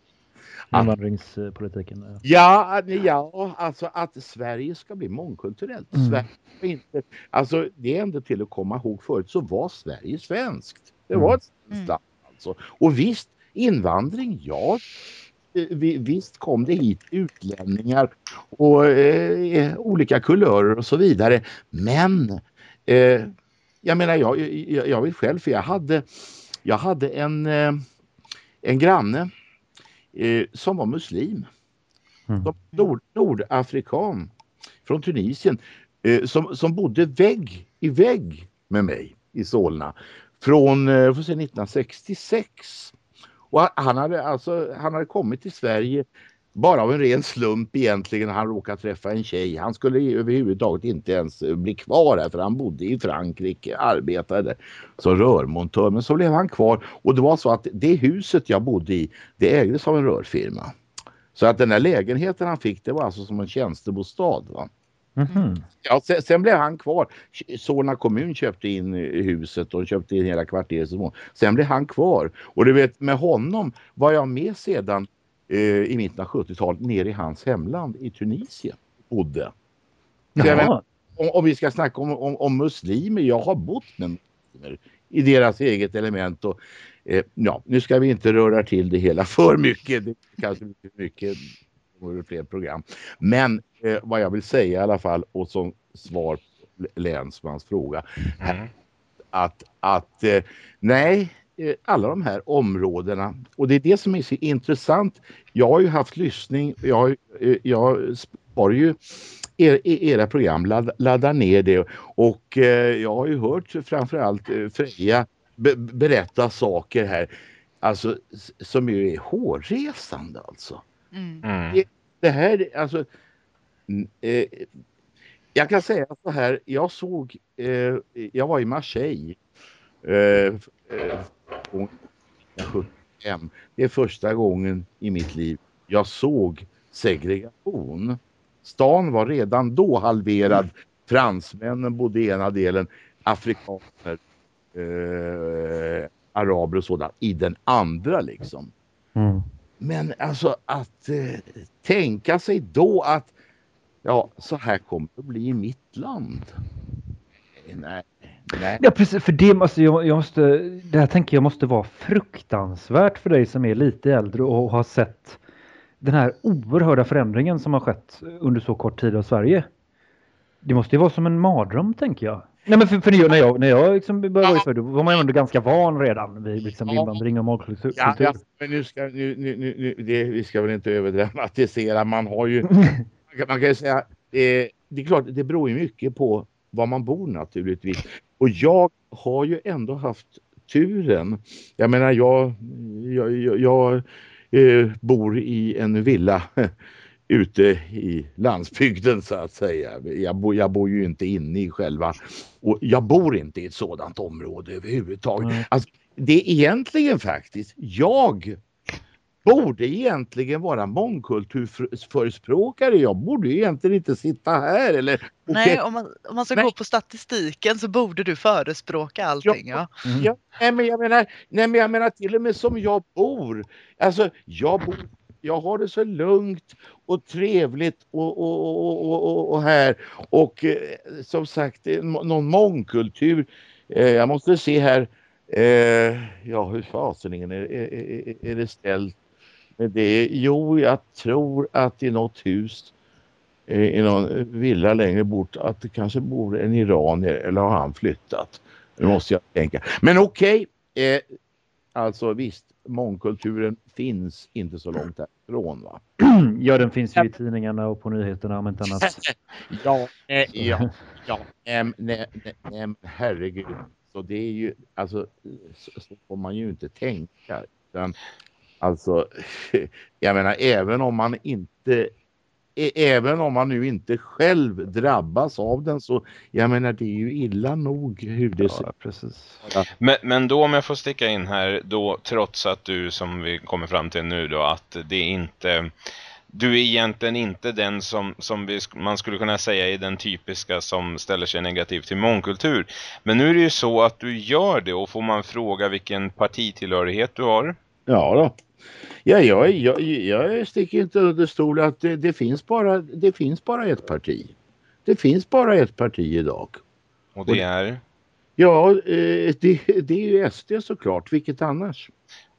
Speaker 2: Invandringspolitiken.
Speaker 4: Ja, ja, alltså att Sverige ska bli mångkulturellt. Mm. Sverige inte, alltså det är ändå till att komma ihåg förut så var Sverige svenskt. Det var ett mm. land alltså. Och visst, invandring, ja. Eh, visst kom det hit utlänningar och eh, olika kulörer och så vidare. Men eh, jag menar, jag, jag, jag vill själv, för jag hade, jag hade en, eh, en granne eh, som var muslim. Mm. Nord, nordafrikan från Tunisien eh, som, som bodde vägg i vägg med mig i Solna från eh, får se, 1966. Och han hade, alltså, han hade kommit till Sverige bara av en ren slump egentligen. Han råkade träffa en tjej. Han skulle överhuvudtaget inte ens eh, bli kvar här för han bodde i Frankrike, arbetade som rörmontör. Men så blev han kvar och det var så att det huset jag bodde i, det ägdes av en rörfirma. Så att den här lägenheten han fick, det var alltså som en tjänstebostad. Va? Mm -hmm. Ja, sen, sen, blev han kvar. Solna kommun köpte in huset och köpte in hela kvarteret. Sen blev han kvar. Och du vet, med honom var jag med sedan eh, i mitten av 70-talet nere i hans hemland i Tunisien. Bodde. Men, om, om, vi ska snacka om, om, om, muslimer, jag har bott med muslimer i deras eget element. Och, eh, ja, nu ska vi inte röra till det hela för mycket. Det kanske blir mycket fler program. Men eh, vad jag vill säga i alla fall och som svar på Länsmans fråga. Mm. Att, att eh, nej, eh, alla de här områdena och det är det som är så intressant. Jag har ju haft lyssning, jag, eh, jag sparar ju er, era program, ladd, laddar ner det och eh, jag har ju hört framförallt eh, Freja be, berätta saker här alltså som ju är hårresande alltså. Mm. mm. Det, här, alltså eh, jag kan säga så här, jag såg, eh, jag var i Marseille eh, 1975. Det är första gången i mitt liv jag såg segregation. Stan var redan då halverad. Fransmännen bodde i ena delen, afrikaner, eh, araber och sådant i den andra liksom. Mm. Men alltså att eh, tänka sig då att ja, så här kommer det att bli i mitt land. Eh, nej, nej.
Speaker 2: Ja, precis. För det måste, jag, jag måste, det här tänker jag måste vara fruktansvärt för dig som är lite äldre och har sett den här oerhörda förändringen som har skett under så kort tid av Sverige. Det måste ju vara som en mardröm tänker jag. Nej men för, för när jag, när jag liksom började ja. då var man ändå ganska van redan vid liksom invandring och målkultur.
Speaker 4: Ja, ja, men nu ska, nu, nu, nu, det, vi ska väl inte överdramatisera. Man har ju, man kan ju säga, det, det är klart det beror ju mycket på var man bor naturligtvis. Och jag har ju ändå haft turen. Jag menar jag, jag, jag, jag eh, bor i en villa ute i landsbygden så att säga. Jag, bo, jag bor ju inte inne i själva och jag bor inte i ett sådant område överhuvudtaget. Mm. Alltså, det är egentligen faktiskt jag borde egentligen vara mångkulturförespråkare. Jag borde egentligen inte sitta här. Eller, okay.
Speaker 3: Nej, om man, om man ska nej. gå på statistiken så borde du förespråka allting. Ja,
Speaker 4: ja. Mm. ja nej, men jag menar, nej, men jag menar till och med som jag bor. Alltså, jag bor jag har det så lugnt och trevligt och, och, och, och här. Och eh, som sagt, eh, någon mångkultur. Eh, jag måste se här. Eh, ja, hur faseningen är, är, är, det ställt med det? Jo, jag tror att i något hus eh, i någon villa längre bort att det kanske bor en iranier eller har han flyttat? Nu måste jag tänka. Men okej, okay, eh, alltså visst, mångkulturen finns inte så långt härifrån va?
Speaker 2: Ja, den finns ju i tidningarna och på nyheterna om inte annat.
Speaker 4: ja, eh, ja, ja, ähm, nej, nej, herregud. Så det är ju, alltså, så, så får man ju inte tänka. Utan, alltså, jag menar, även om man inte även om man nu inte själv drabbas av den så jag menar det är ju illa nog hur det ser
Speaker 2: Ja, precis.
Speaker 1: Men, men då om jag får sticka in här, då trots att du som vi kommer fram till nu då, att det är inte du är egentligen inte den som, som vi, man skulle kunna säga är den typiska som ställer sig negativ till mångkultur. Men nu är det ju så att du gör det och får man fråga vilken partitillhörighet du har.
Speaker 4: Ja då. Ja, jag, jag, jag sticker inte under stol att det, det, finns bara, det finns bara ett parti. Det finns bara ett parti idag.
Speaker 1: Och det är?
Speaker 4: Ja, eh, det, det är ju SD såklart. Vilket annars?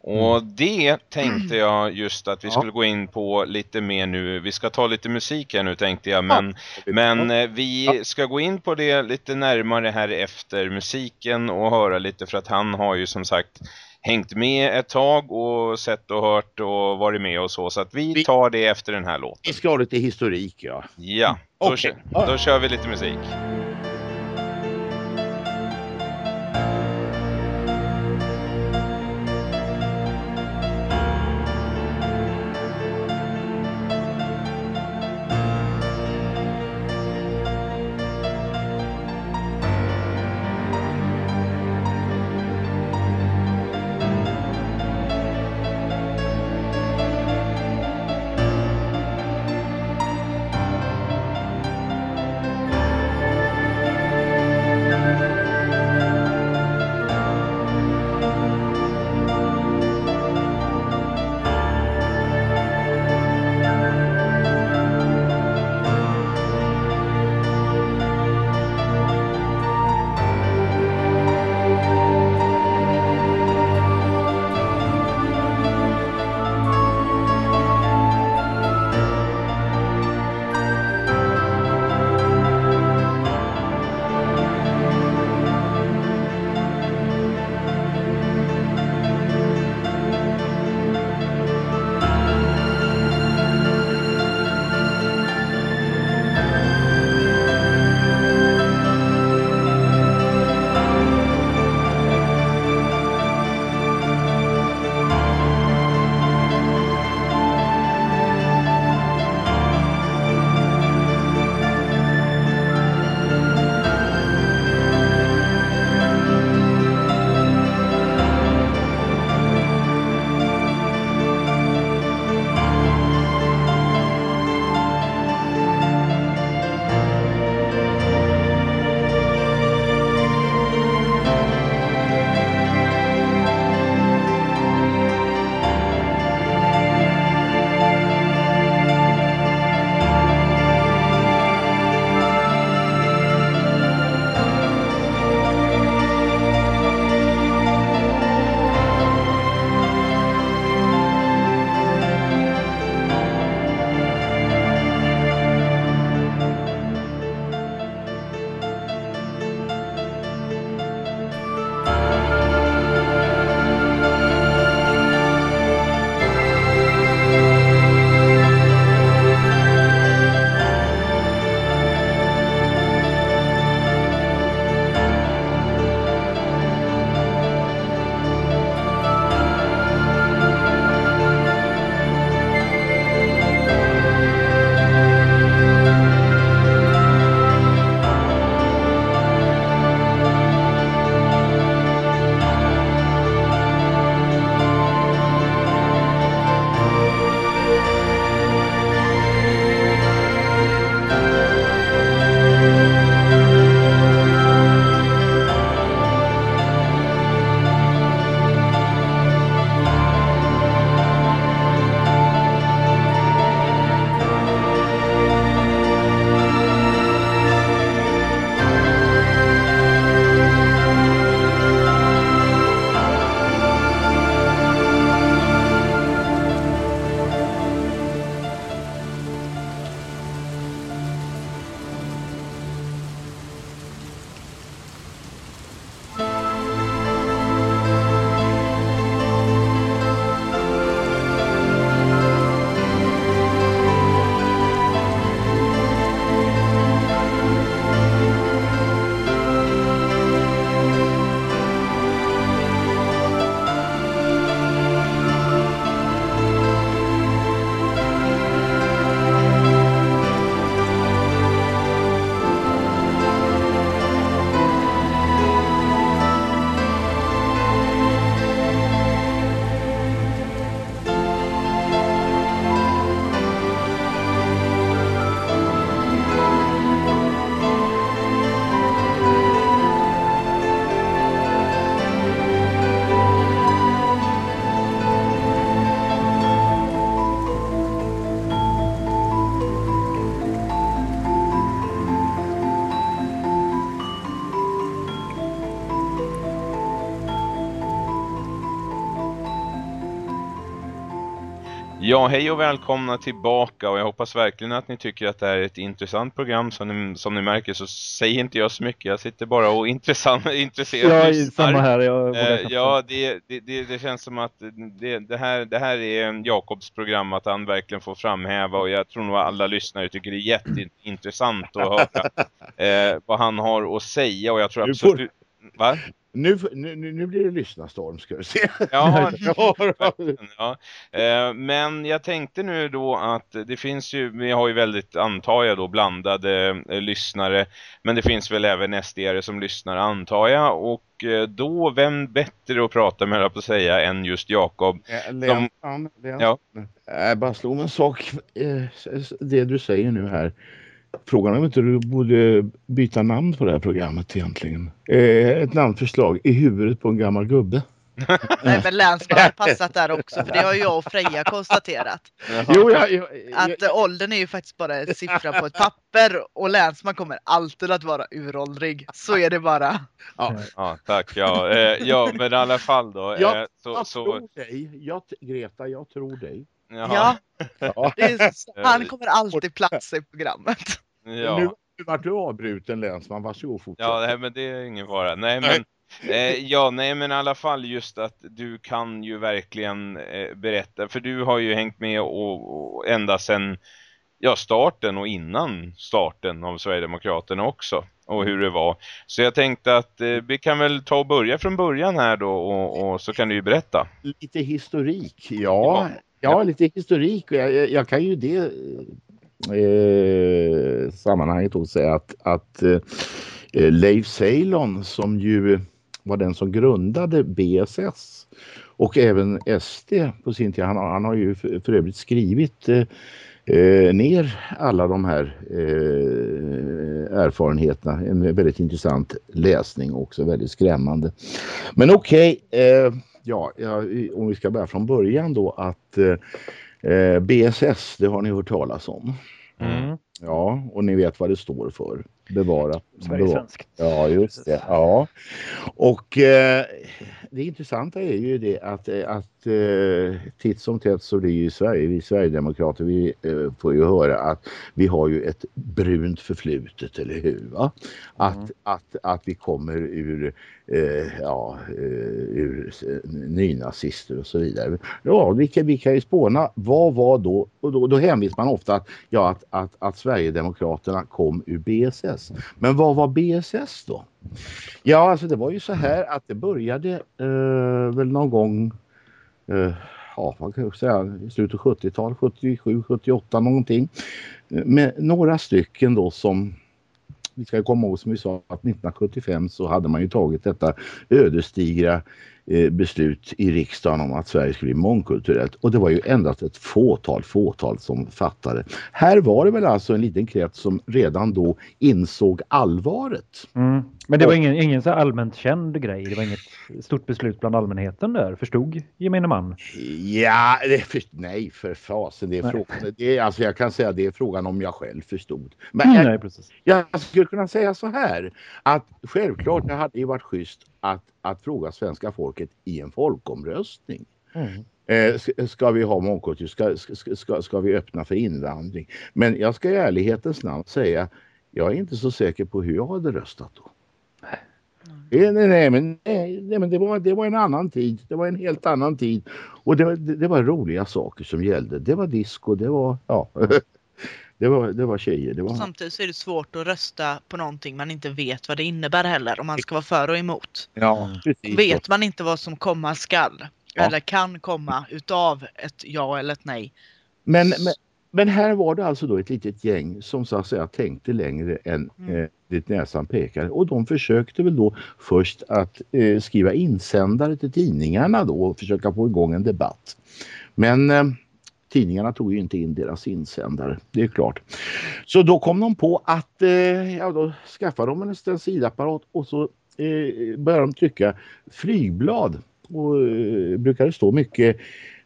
Speaker 1: Och det tänkte jag just att vi
Speaker 4: Ja.
Speaker 1: skulle gå in på lite mer nu. Vi ska ta lite musik här nu tänkte jag. Men, men eh, vi ska gå in på det lite närmare här efter musiken och höra lite för att han har ju som sagt hängt med ett tag och sett och hört och varit med och så. Så att vi
Speaker 4: Vi-
Speaker 1: tar det efter den här låten.
Speaker 4: Vi ska ha lite historik, ja.
Speaker 1: Ja, då,
Speaker 4: Okej.
Speaker 1: kö-
Speaker 4: Ja.
Speaker 1: då kör vi lite musik. Ja, hej och välkomna tillbaka och jag hoppas verkligen att ni tycker att det här är ett intressant program. Som ni, som ni märker så säger inte jag så mycket, jag sitter bara och intressant, intresserat
Speaker 2: Ja,
Speaker 1: lyssnar.
Speaker 2: samma här. Jag
Speaker 1: Eh, ja, det, det, det, det känns som att det, det, här, det här är Jakobs program att han verkligen får framhäva och jag tror nog alla lyssnare tycker det är jätteintressant att höra eh, vad han har att säga och jag tror absolut... Va?
Speaker 4: Nu, nu, nu blir det lyssnarstorm ska vi se.
Speaker 1: Ja,
Speaker 4: Ja,
Speaker 1: ja. Eh, men jag tänkte nu då att det finns ju, vi har ju väldigt, antar jag då, blandade eh, lyssnare. Men det finns väl även sd som lyssnar antar jag. Och eh, då, vem bättre att prata med, jag på att säga, än just Jakob.
Speaker 4: Länsman,
Speaker 1: Ja.
Speaker 4: Jag bara slog en sak, eh, det du säger nu här. Frågan om inte du borde byta namn på det här programmet egentligen. Eh, ett namnförslag i huvudet på en gammal gubbe.
Speaker 3: Nej, men länsman har passat där också, för det har ju jag och Freja konstaterat.
Speaker 4: Jo, jag, jag, jag,
Speaker 3: Att eh, åldern är ju faktiskt bara en siffra på ett papper och länsman kommer alltid att vara uråldrig. Så är det bara.
Speaker 1: Ja, tack. Ja, eh, ja men i alla fall då.
Speaker 4: Ja,
Speaker 1: eh, så,
Speaker 4: jag
Speaker 1: så,
Speaker 4: tror dig. Jag, Greta, jag tror dig.
Speaker 3: Ja,
Speaker 4: Ja.
Speaker 3: är, han kommer alltid platsa i programmet.
Speaker 1: ja.
Speaker 4: Nu, nu vart du avbruten länsman, varsågod fortsätt.
Speaker 1: Ja, nej, men det är ingen fara. Nej, men, eh, ja, nej, men i alla fall just att du kan ju verkligen eh, berätta. För du har ju hängt med och, och ända sedan ja, starten och innan starten av Sverigedemokraterna också. Och hur det var. Så jag tänkte att eh, vi kan väl ta och börja från början här då och, och så kan du ju berätta.
Speaker 4: Lite historik, ja.
Speaker 1: Ja.
Speaker 4: Ja, lite historik. Jag, jag, jag kan ju det eh, sammanhanget också säga att, att eh, Leif Ceylon som ju var den som grundade BSS och även SD på sin tid. Han, har- han har ju för, för övrigt skrivit eh, eh, ner alla de här eh, erfarenheterna. En väldigt intressant läsning också väldigt skrämmande. Men okej, eh, ja, om vi ska börja från början då att eh, eh, BSS, det har ni hört talas om.
Speaker 2: Mm.
Speaker 4: Ja, och ni vet vad det står för. Bevara.
Speaker 2: Sverige
Speaker 4: bevara.
Speaker 2: svenskt.
Speaker 4: Ja, just det. Ja. Och eh, det intressanta är ju det att, eh, att eh, titt som tätt så blir ju Sverige, vi Sverigedemokrater, vi eh, får ju höra att vi har ju ett brunt förflutet, eller hur? Va? Att,
Speaker 2: Mm.
Speaker 4: att, att vi kommer ur, eh, ja, ur nynazister och så vidare. Ja, vi kan, vi kan ju spåna, vad var då, och då, då hänvisar man ofta att, ja, att, att, att Sverigedemokraterna kom ur BSS. Men vad var BSS då? Ja, alltså det var ju så här att det började eh, väl någon gång eh, ja, vad kan jag säga, i slutet av 70-tal, 77, 78 någonting. Eh, med några stycken då som vi ska komma ihåg som vi sa att 1975 så hade man ju tagit detta ödesdigra beslut i riksdagen om att Sverige skulle bli mångkulturellt och det var ju endast ett fåtal, fåtal som fattade. Här var det väl alltså en liten krets som redan då insåg allvaret.
Speaker 2: Mm. Men det var ingen, ingen så allmänt känd grej. Det var inget stort beslut bland allmänheten där. Förstod gemene man?
Speaker 4: Ja, för, nej för fasen. Det är
Speaker 2: Nej.
Speaker 4: frågan, det är, alltså jag kan säga det är frågan om jag själv förstod. Men
Speaker 2: Mm,
Speaker 4: jag,
Speaker 2: nej, precis.
Speaker 4: jag skulle kunna säga så här att självklart det hade ju varit schysst att, att fråga svenska folket i en folkomröstning.
Speaker 2: Mm.
Speaker 4: Eh, ska, vi ha mångkultur? Ska, ska, ska, ska vi öppna för invandring? Men jag ska i ärlighetens namn säga jag är inte så säker på hur jag hade röstat då. Eh, Nej, nej, men, nej, nej, men det, var, det var en annan tid. Det var en helt annan tid. Och det, det, det var roliga saker som gällde. Det var disco, det var, ja, det var, det var tjejer. Det var,
Speaker 3: Samtidigt så är det svårt att rösta på någonting man inte vet vad det innebär heller om man ska vara för och emot.
Speaker 4: ja, precis.
Speaker 3: Vet man inte vad som komma skall
Speaker 4: Ja.
Speaker 3: eller kan komma utav ett ja eller ett nej.
Speaker 4: Men, men, men här var det alltså då ett litet gäng som så att säga tänkte längre än
Speaker 3: Mm.
Speaker 4: eh, dit näsan pekar. Och de försökte väl då först att eh, skriva insändare till tidningarna då och försöka få igång en debatt. Men eh, tidningarna tog ju inte in deras insändare, det är klart. Så då kom de på att eh, ja, då skaffade de en stencilapparat och så eh, började de trycka flygblad. Och eh, brukade stå mycket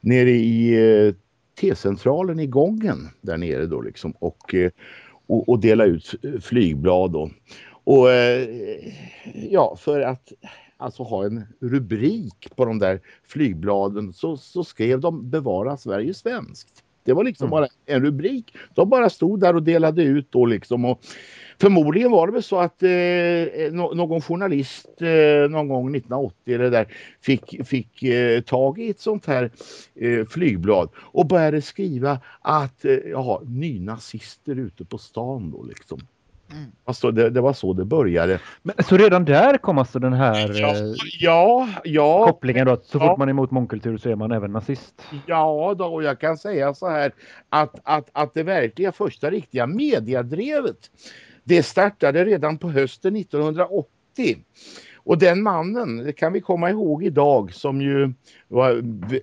Speaker 4: nere i eh, T-centralen i gången där nere då liksom och, eh, och, och dela ut flygblad då. Och eh, ja, för att alltså ha en rubrik på de där flygbladen så, så skrev de Bevara Sverige svenskt. Det var liksom mm. bara en rubrik. De bara stod där och delade ut då liksom. Och förmodligen var det väl så att eh, någon journalist eh, någon gång 1980 eller där fick, fick eh, tag i ett sånt här eh, flygblad och började skriva att eh, jaha, nynazister ute på stan då liksom. Mm. Alltså det, det, var så det började.
Speaker 2: Men, så redan där kom alltså den här
Speaker 4: ja, eh, ja, ja,
Speaker 2: kopplingen då att så fort man är emot mångkultur så är man även nazist?
Speaker 4: Ja, då, och jag kan säga så här att, att, att det verkliga första riktiga mediadrevet det startade redan på hösten 1980. Och den mannen, det kan vi komma ihåg idag som ju var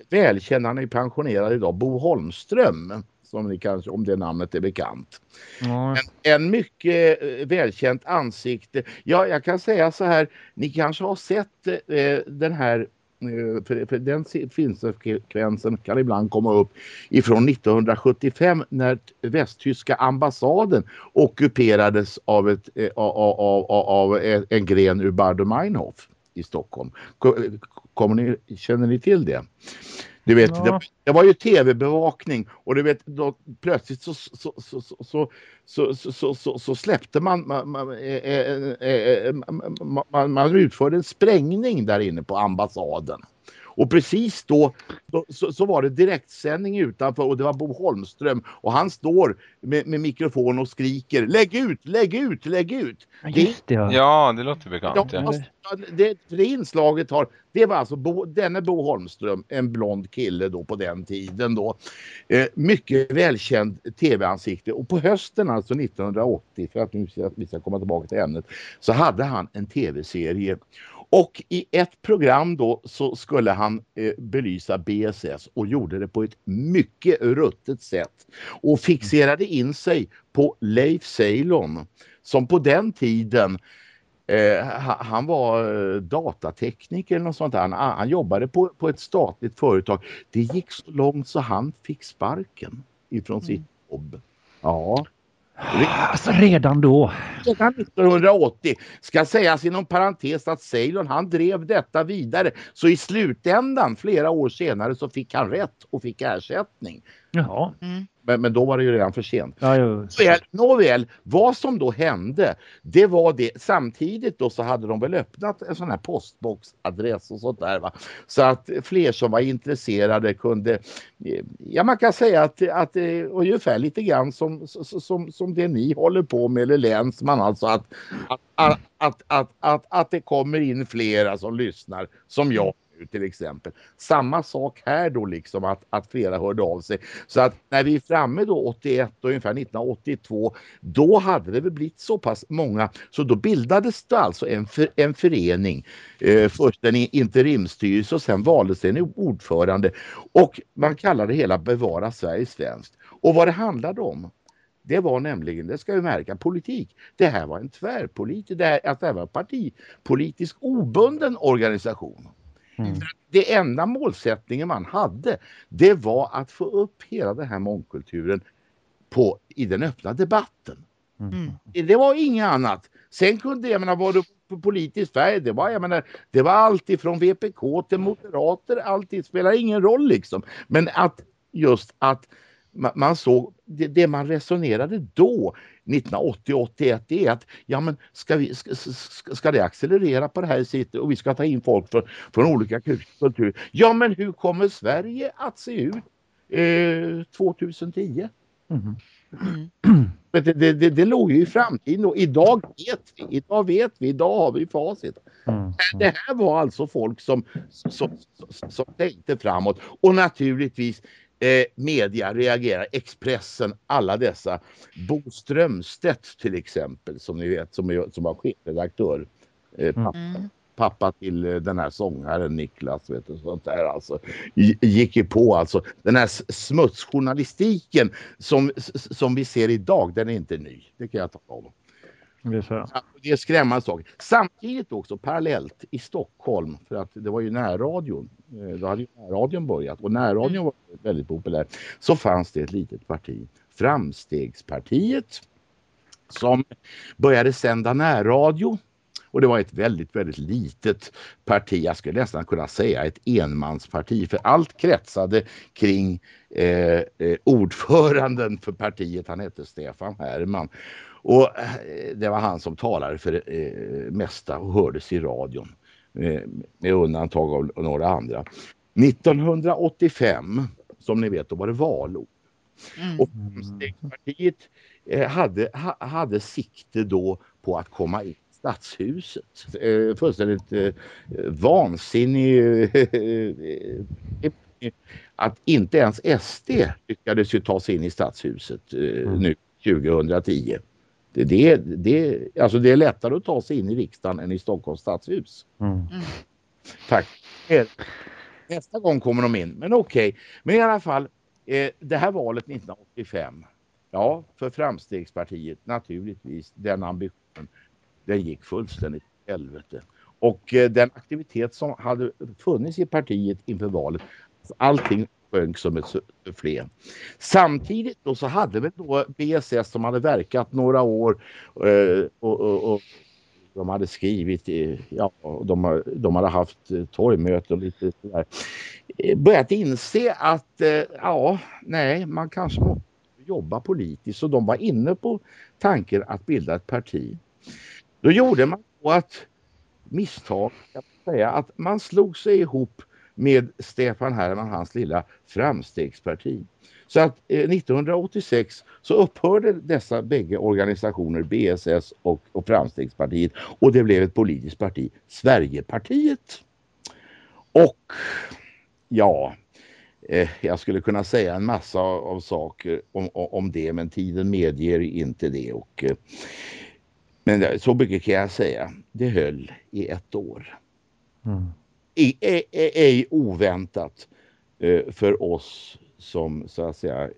Speaker 4: välkänd, han är pensionerad idag, Bo Holmström som ni kanske, om det namnet är bekant. Mm. En, en, mycket eh, välkänt ansikte. Ja, jag kan säga så här, ni kanske har sett eh, den här eh, för, för den filmsekvensen kan ibland komma upp ifrån 1975 när västtyska ambassaden ockuperades av, ett, eh, av, av, av en gren ur Baader-Meinhof i Stockholm. Kommer ni, känner ni till det? Du vet, ja. det, det, var ju tv-bevakning och du vet, då, plötsligt så, så, så, så, så, så, släppte man man, man, man, man utförde en sprängning där inne på ambassaden. Och precis då, då så, så, var det direktsändning utanför och det var Bo Holmström och han står med, med mikrofon och skriker lägg ut, lägg ut, lägg ut.
Speaker 1: Just det, ja. ja, det låter bekant. Ja,
Speaker 4: ja. Det, det inslaget har, det var alltså Bo, denne Bo Holmström, en blond kille då på den tiden då. Eh, mycket välkänd tv-ansikte och på hösten alltså 1980, för att nu ska, vi ska komma tillbaka till ämnet, så hade han en tv-serie och i ett program då så skulle han eh, belysa BSS och gjorde det på ett mycket ruttet sätt och fixerade in sig på Leif Ceylon som på den tiden eh, han var eh, datatekniker eller något sånt där. Han, han jobbade på, på ett statligt företag. Det gick så långt så han fick sparken ifrån mm. sitt jobb. Ja.
Speaker 2: Alltså redan då.
Speaker 4: Redan 1980 ska sägas inom parentes att Ceylon han drev detta vidare. Så i slutändan flera år senare så fick han rätt och fick ersättning.
Speaker 2: Jaha. Mm.
Speaker 4: Men, men då var det ju redan för sent. Ja, nåväl, nåväl, vad som då hände, det var det. Samtidigt då så hade de väl öppnat en sån här postboxadress och sånt där. Va? Så att fler som var intresserade kunde, ja man kan säga att, att är ungefär lite grann som, som, som det ni håller på med, eller länsman alltså, att, att, att, att, att, att det kommer in flera som lyssnar, som jag till exempel. Samma sak här då liksom att, att flera hörde av sig. Så att när vi är framme då 81 och ungefär 1982 då hade det väl blivit så pass många så då bildades det alltså en, för, en förening. Eh, först en interimstyrelse och sen valdes en ordförande och man kallade det hela Bevara Sverige svenskt. Och vad det handlade om det var nämligen, det ska vi märka, politik. Det här var en tvärpolitisk, det här, att det här var en partipolitisk obunden organisation. Mm. Det enda målsättningen man hade det var att få upp hela den här mångkulturen på, i den öppna debatten. Mm. Det var inget annat. Sen kunde jag menar, var det politisk färg, det var, jag menar, det var allt ifrån VPK till moderater, allt det spelar ingen roll liksom. Men att just att man såg det, det man resonerade då 1980-81 är att ja men ska, vi, ska, ska det accelerera på det här sättet och vi ska ta in folk från, från olika kulturer. Ja men hur kommer Sverige att se ut eh, 2010? Mm. Mm. Det, det, det, det låg ju i framtiden och idag vet vi, idag vet vi, idag har vi facit. Mm. Det här var alltså folk som, som, som, som tänkte framåt och naturligtvis eh, media reagerar. Expressen, alla dessa. Bo Strömstedt till exempel som ni vet som, är, som var chefredaktör. Eh, pappa, mm. pappa till eh, den här sångaren Niklas vet du, sånt där alltså. Gick ju på alltså. Den här smutsjournalistiken som, som vi ser idag den är inte ny. Det kan jag tala om. Det är skrämmande saker. Samtidigt också parallellt i Stockholm, för att det var ju närradion, eh, då hade ju närradion börjat och närradion mm. var väldigt populär, så fanns det ett litet parti, Framstegspartiet, som började sända närradio Och det var ett väldigt, väldigt litet parti. Jag skulle nästan kunna säga ett enmansparti. För allt kretsade kring eh, eh, ordföranden för partiet. Han hette Stefan Herman. Och eh, det var han som talade för det eh, mesta och hördes i radion. Eh, med undantag av några andra. 1985, som ni vet, då var det valår.
Speaker 3: Mm.
Speaker 4: Och Framstegspartiet eh, hade, ha, hade sikte då på att komma in i stadshuset. Eh, fullständigt eh, vansinnig att inte ens SD lyckades ju ta sig in i stadshuset eh, nu 2010. Det, det, det, alltså det är lättare att ta sig in i riksdagen än i Stockholms stadshus.
Speaker 2: Mm.
Speaker 4: Tack. Eh, Nästa gång kommer de in, men okej. Okay. Men i alla fall, eh, det här valet 1985. Ja, för Framstegspartiet naturligtvis den ambitionen. Den gick fullständigt i helvete. Och eh, den aktivitet som hade funnits i partiet inför valet, allting sjönk som ett sufflé. Samtidigt då så hade väl då BSS som hade verkat några år eh, och, och, och de hade skrivit, ja, de, de hade haft eh, torgmöte och lite sådär. Eh, börjat inse att, eh, ja, nej, man kanske måste jobba politiskt. Så de var inne på tanken att bilda ett parti. Då gjorde man då att misstag, jag säga, att man slog sig ihop med Stefan Herman, hans lilla framstegsparti. Så att eh, 1986 så upphörde dessa bägge organisationer, BSS och, och Framstegspartiet och det blev ett politiskt parti, Sverigepartiet. Och ja, eh, jag skulle kunna säga en massa av, av saker om, om det men tiden medger inte det. Och, eh, men eh, så mycket kan jag säga, det höll i ett år.
Speaker 2: Mm.
Speaker 4: Ej, ej oväntat eh, för oss som så att säga,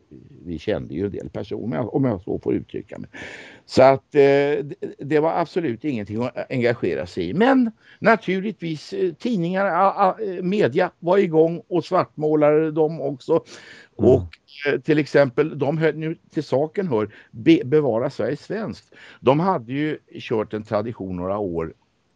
Speaker 4: vi kände ju en del personer om jag så får uttrycka mig. Så att eh, det var absolut ingenting att engagera sig i. Men naturligtvis eh, tidningar, media var igång och svartmålade dem också. Mm. Och till exempel, de hör, nu till saken hör, be, Bevara Sverige svenskt. De hade ju kört en tradition några år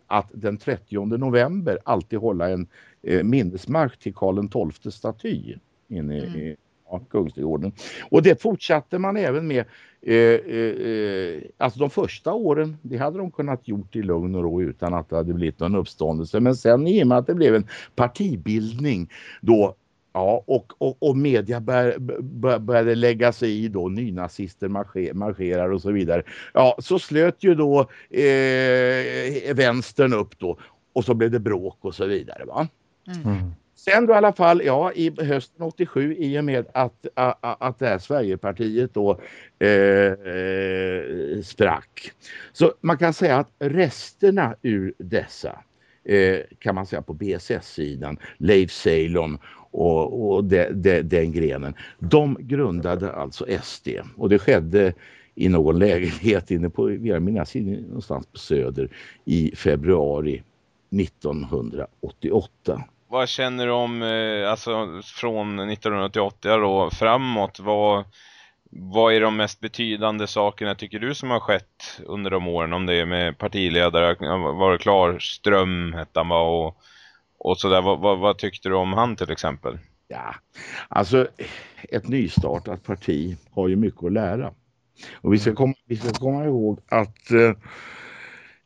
Speaker 4: att den 30 november alltid hålla en eh, minnesmarsch till Karl XII staty inne mm. i ja, Kungsträdgården. Och det fortsatte man även med. Eh, eh, alltså de första åren, det hade de kunnat gjort i lugn och ro utan att det hade blivit någon uppståndelse. Men sen i och med att det blev en partibildning då Ja, och, och, och media bör, bör, började lägga sig i då nynazister marscher, marscherar och så vidare. Ja, så slöt ju då eh, vänstern upp då och så blev det bråk och så vidare. Va?
Speaker 2: Mm.
Speaker 4: Sen då i alla fall, ja, i hösten 87 i och med att, att, att det här Sverigepartiet då eh, sprack. Så man kan säga att resterna ur dessa eh, kan man säga på BSS-sidan, Leif Ceylon och, och de, de, den grenen. De grundade alltså SD och det skedde i någon lägenhet inne på, vill någonstans på Söder i februari 1988.
Speaker 1: Vad känner du om, eh, alltså från 1988 då framåt, vad, vad är de mest betydande sakerna tycker du som har skett under de åren? Om det är med partiledare, var det klar, Ström hette han och, och sådär. Vad, vad, vad tyckte du om han till exempel?
Speaker 4: Ja, alltså ett nystartat parti har ju mycket att lära. Och vi ska komma, vi ska komma ihåg att eh,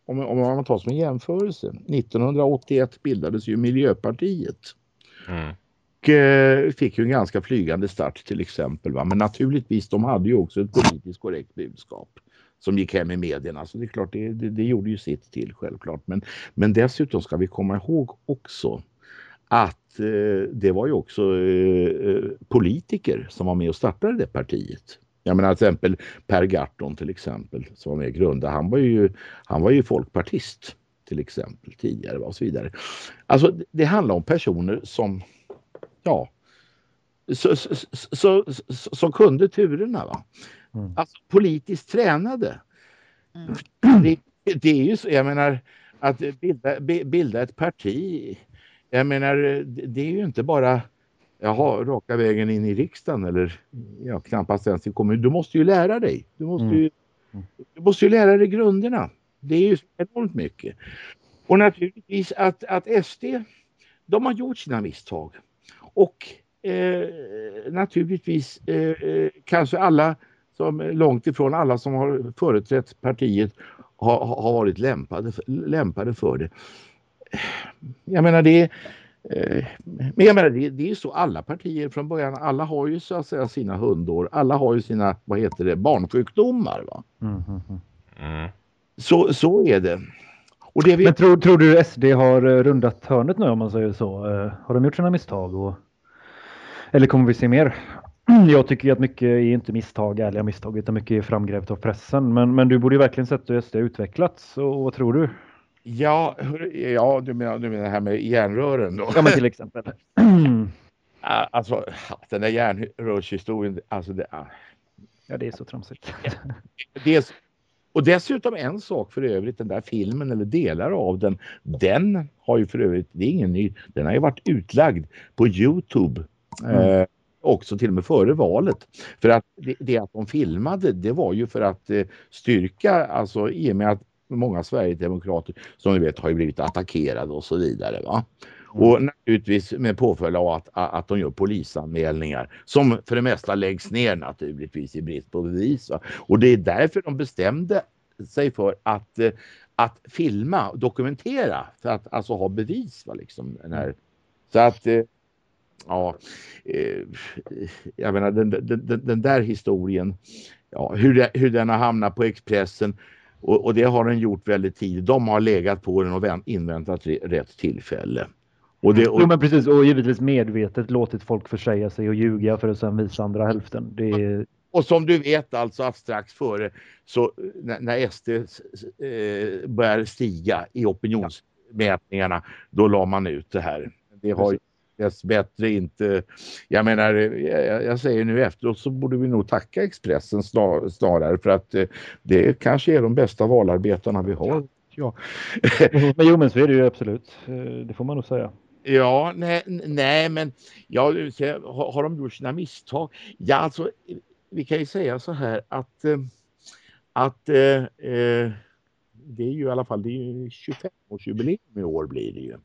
Speaker 4: om, om man tar som en jämförelse. 1981 bildades ju Miljöpartiet.
Speaker 1: Mm.
Speaker 4: Och eh, fick ju en ganska flygande start till exempel. Va? Men naturligtvis de hade ju också ett politiskt korrekt budskap som gick hem i medierna. Så det är klart, det, det, det gjorde ju sitt till självklart. Men, men dessutom ska vi komma ihåg också att eh, det var ju också eh, eh politiker som var med och startade det partiet. Jag menar till exempel Per Garton till exempel som var med och grundade. Han var ju, han var ju folkpartist till exempel tidigare och så vidare. Alltså det handlar om personer som ja så, så, så, så kunde turerna va. Mm. Alltså politiskt tränade. Mm. Det, det, är ju så, jag menar att bilda, bilda ett parti. Jag menar det är ju inte bara jaha, raka vägen in i riksdagen eller ja, knappast ens i kommun. Du måste ju lära dig. Du måste, mm. ju, du måste ju lära dig grunderna. Det är ju enormt mycket. Och naturligtvis att, att SD, de har gjort sina misstag. Och eh, naturligtvis eh, kanske alla som långt ifrån alla som har företrätt partiet har, har varit lämpade, lämpade för det. Jag menar det eh, men jag menar det, det är så alla partier från början, alla har ju så att säga sina hundår, alla har ju sina, vad heter det, barnsjukdomar va. Mm, mm, mm. Så, så är det.
Speaker 2: det vi... Men tror, tror du SD har eh, rundat hörnet nu om man säger så? Eh, har de gjort sina misstag? Och... Eller kommer vi se mer? Jag tycker att mycket är inte misstag, ärliga misstag, utan mycket är framgrävt av pressen. Men, men du borde ju verkligen sett hur SD utvecklats. Och vad tror du?
Speaker 4: Ja, ja du, menar, du menar det här med järnrören då?
Speaker 2: Ja, men till exempel.
Speaker 4: alltså, den där järnrörshistorien, alltså det...
Speaker 2: Ja, det är så tramsigt.
Speaker 4: är, och dessutom en sak för övrigt, den där filmen eller delar av den, den har ju för övrigt, det är ingen ny, den har ju varit utlagd på Youtube. Mm. Eh, också till och med före valet. För att det, det, att de filmade det var ju för att eh, styrka, alltså i och med att många Sverigedemokrater som ni vet har ju blivit attackerade och så vidare. Va? Mm. Och naturligtvis med påföljd av att, att de gör polisanmälningar som för det mesta läggs ner naturligtvis i brist på bevis. Va? Och det är därför de bestämde sig för att, eh, att filma, dokumentera för att alltså ha bevis. Va, liksom, den här. Så att eh, ja, eh, jag menar den, den, den, där historien, ja, hur, det, hur den har hamnat på Expressen och, och, det har den gjort väldigt tidigt. De har legat på den och vänt, inväntat rätt tillfälle.
Speaker 2: Och det, och... Jo, men precis, och givetvis medvetet låtit folk försäga sig och ljuga för att sen visa andra hälften. Det är...
Speaker 4: Och som du vet alltså att strax före så när, när SD eh, börjar stiga i opinionsmätningarna då la man ut det här. Det har dess bättre inte, jag menar, jag, jag, säger nu efteråt så borde vi nog tacka Expressen snar, snarare för att eh, det kanske är de bästa valarbetarna vi har. Ja.
Speaker 2: men jo, men så är det ju absolut. Eh, det får man nog säga.
Speaker 4: Ja, nej, nej men ja, har, har de gjort sina misstag? Ja, alltså vi kan ju säga så här att eh, att eh, det är ju i alla fall det är 25-årsjubileum i år blir det ju.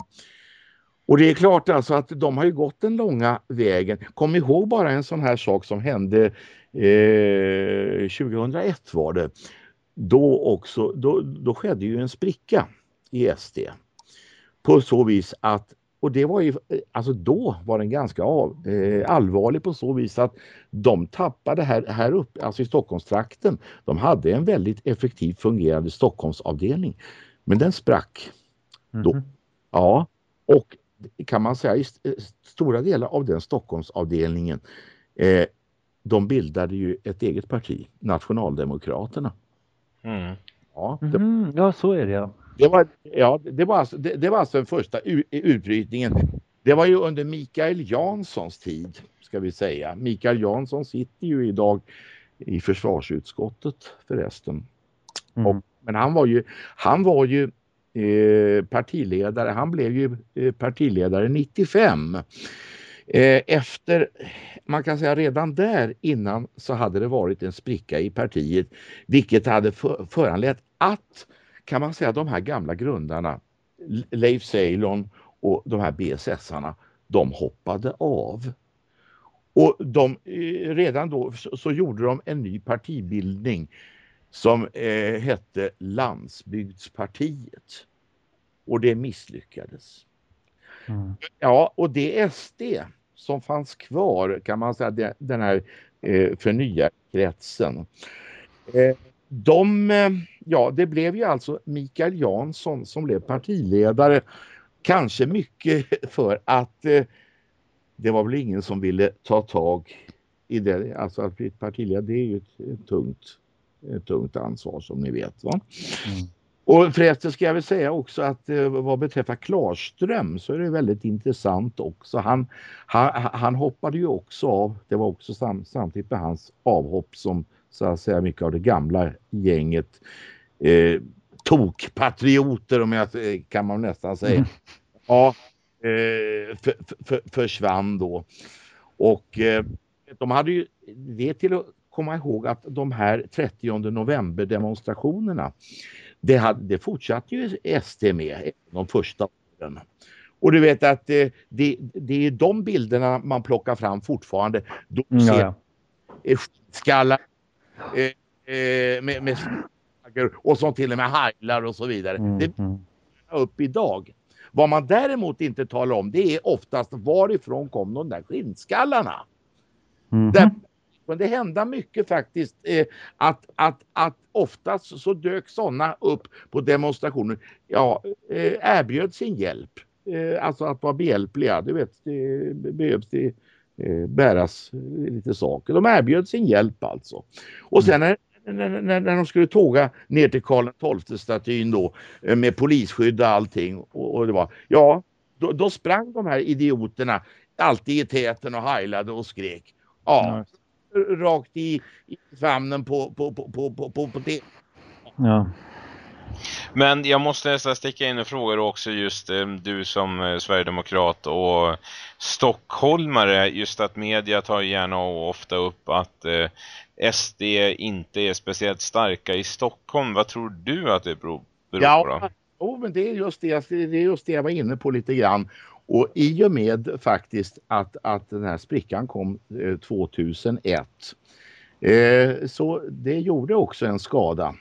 Speaker 4: Och det är klart alltså att de har ju gått den långa vägen. Kom ihåg bara en sån här sak som hände eh, 2001 var det. Då också, då, då skedde ju en spricka i SD. På så vis att, och det var ju, alltså då var den ganska av, eh, allvarlig på så vis att de tappade här, här uppe, alltså i Stockholmstrakten, de hade en väldigt effektivt fungerande Stockholmsavdelning. Men den sprack. Mm -hmm. Då. Ja, och kan man säga, i eh, stora delar av den Stockholmsavdelningen eh, de bildade ju ett eget parti, Nationaldemokraterna.
Speaker 2: Mm. Ja, det, mm, ja, så är det ja.
Speaker 4: Det var, ja, det var, alltså, det, det var alltså den första utbrytningen. Det var ju under Mikael Janssons tid, ska vi säga. Mikael Jansson sitter ju idag i försvarsutskottet förresten. Mm. Och, men han var ju, han var ju Eh, partiledare. Han blev ju eh, partiledare 95. Eh, efter, man kan säga redan där innan så hade det varit en spricka i partiet vilket hade föranlett att kan man säga de här gamla grundarna Leif Ceylon och de här BSS-arna de hoppade av. Och de, eh, redan då så, så gjorde de en ny partibildning som eh, hette Landsbygdspartiet. Och det misslyckades. Mm. Ja, och det SD som fanns kvar kan man säga, den här eh, förnyarkretsen. Eh, de, eh, ja, det blev ju alltså Mikael Jansson som blev partiledare. Kanske mycket för att eh, det var väl ingen som ville ta tag i det. Alltså att bli partiledare det är ju ett, ett tungt tungt ansvar som ni vet. Va? Mm. Och förresten ska jag väl säga också att eh, vad beträffar Klarström så är det väldigt intressant också. Han, han, han hoppade ju också av, det var också sam, samtidigt med hans avhopp som så att säga mycket av det gamla gänget eh, tokpatrioter om jag eh, kan man nästan säga. Mm. Ja, eh, för, för, försvann då. Och eh, de hade ju det till komma ihåg att de här 30 november demonstrationerna det, hade, det fortsatte ju SD med de första åren. Och du vet att det, det, det är de bilderna man plockar fram fortfarande.
Speaker 2: Mm,
Speaker 4: ser
Speaker 2: ja, ja.
Speaker 4: skallar eh, eh, med, med och som till och med hajlar och så vidare.
Speaker 2: Mm,
Speaker 4: Det
Speaker 2: mm.
Speaker 4: är upp idag. Vad man däremot inte talar om det är oftast varifrån kom de där skinnskallarna.
Speaker 2: Mhm.
Speaker 4: Där men det hända mycket faktiskt eh, att, att, att oftast så dök sådana upp på demonstrationer. Ja, eh, erbjöd sin hjälp. Eh, alltså att vara behjälpliga. Du vet, det behövs det eh, bäras lite saker. De erbjöd sin hjälp alltså. Och sen när, när, när, när de skulle tåga ner till Karl XII-statyn då eh, med polisskydd och allting. Och, och det var, ja, då, då sprang de här idioterna alltid i täten och hajlade och skrek. Ja, rakt i, i famnen på, på, på, på, på, på, på det.
Speaker 2: Ja.
Speaker 1: Men jag måste nästan sticka in en fråga också just eh, du som eh, Sverigedemokrat och stockholmare just att media tar gärna och ofta upp att eh, SD inte är speciellt starka i Stockholm. Vad tror du att det beror, beror på då?
Speaker 4: Ja, jo, men det är, just det, det är just det jag var inne på lite grann. Och i och med faktiskt att, att den här sprickan kom eh, 2001 eh, så det gjorde också en skada.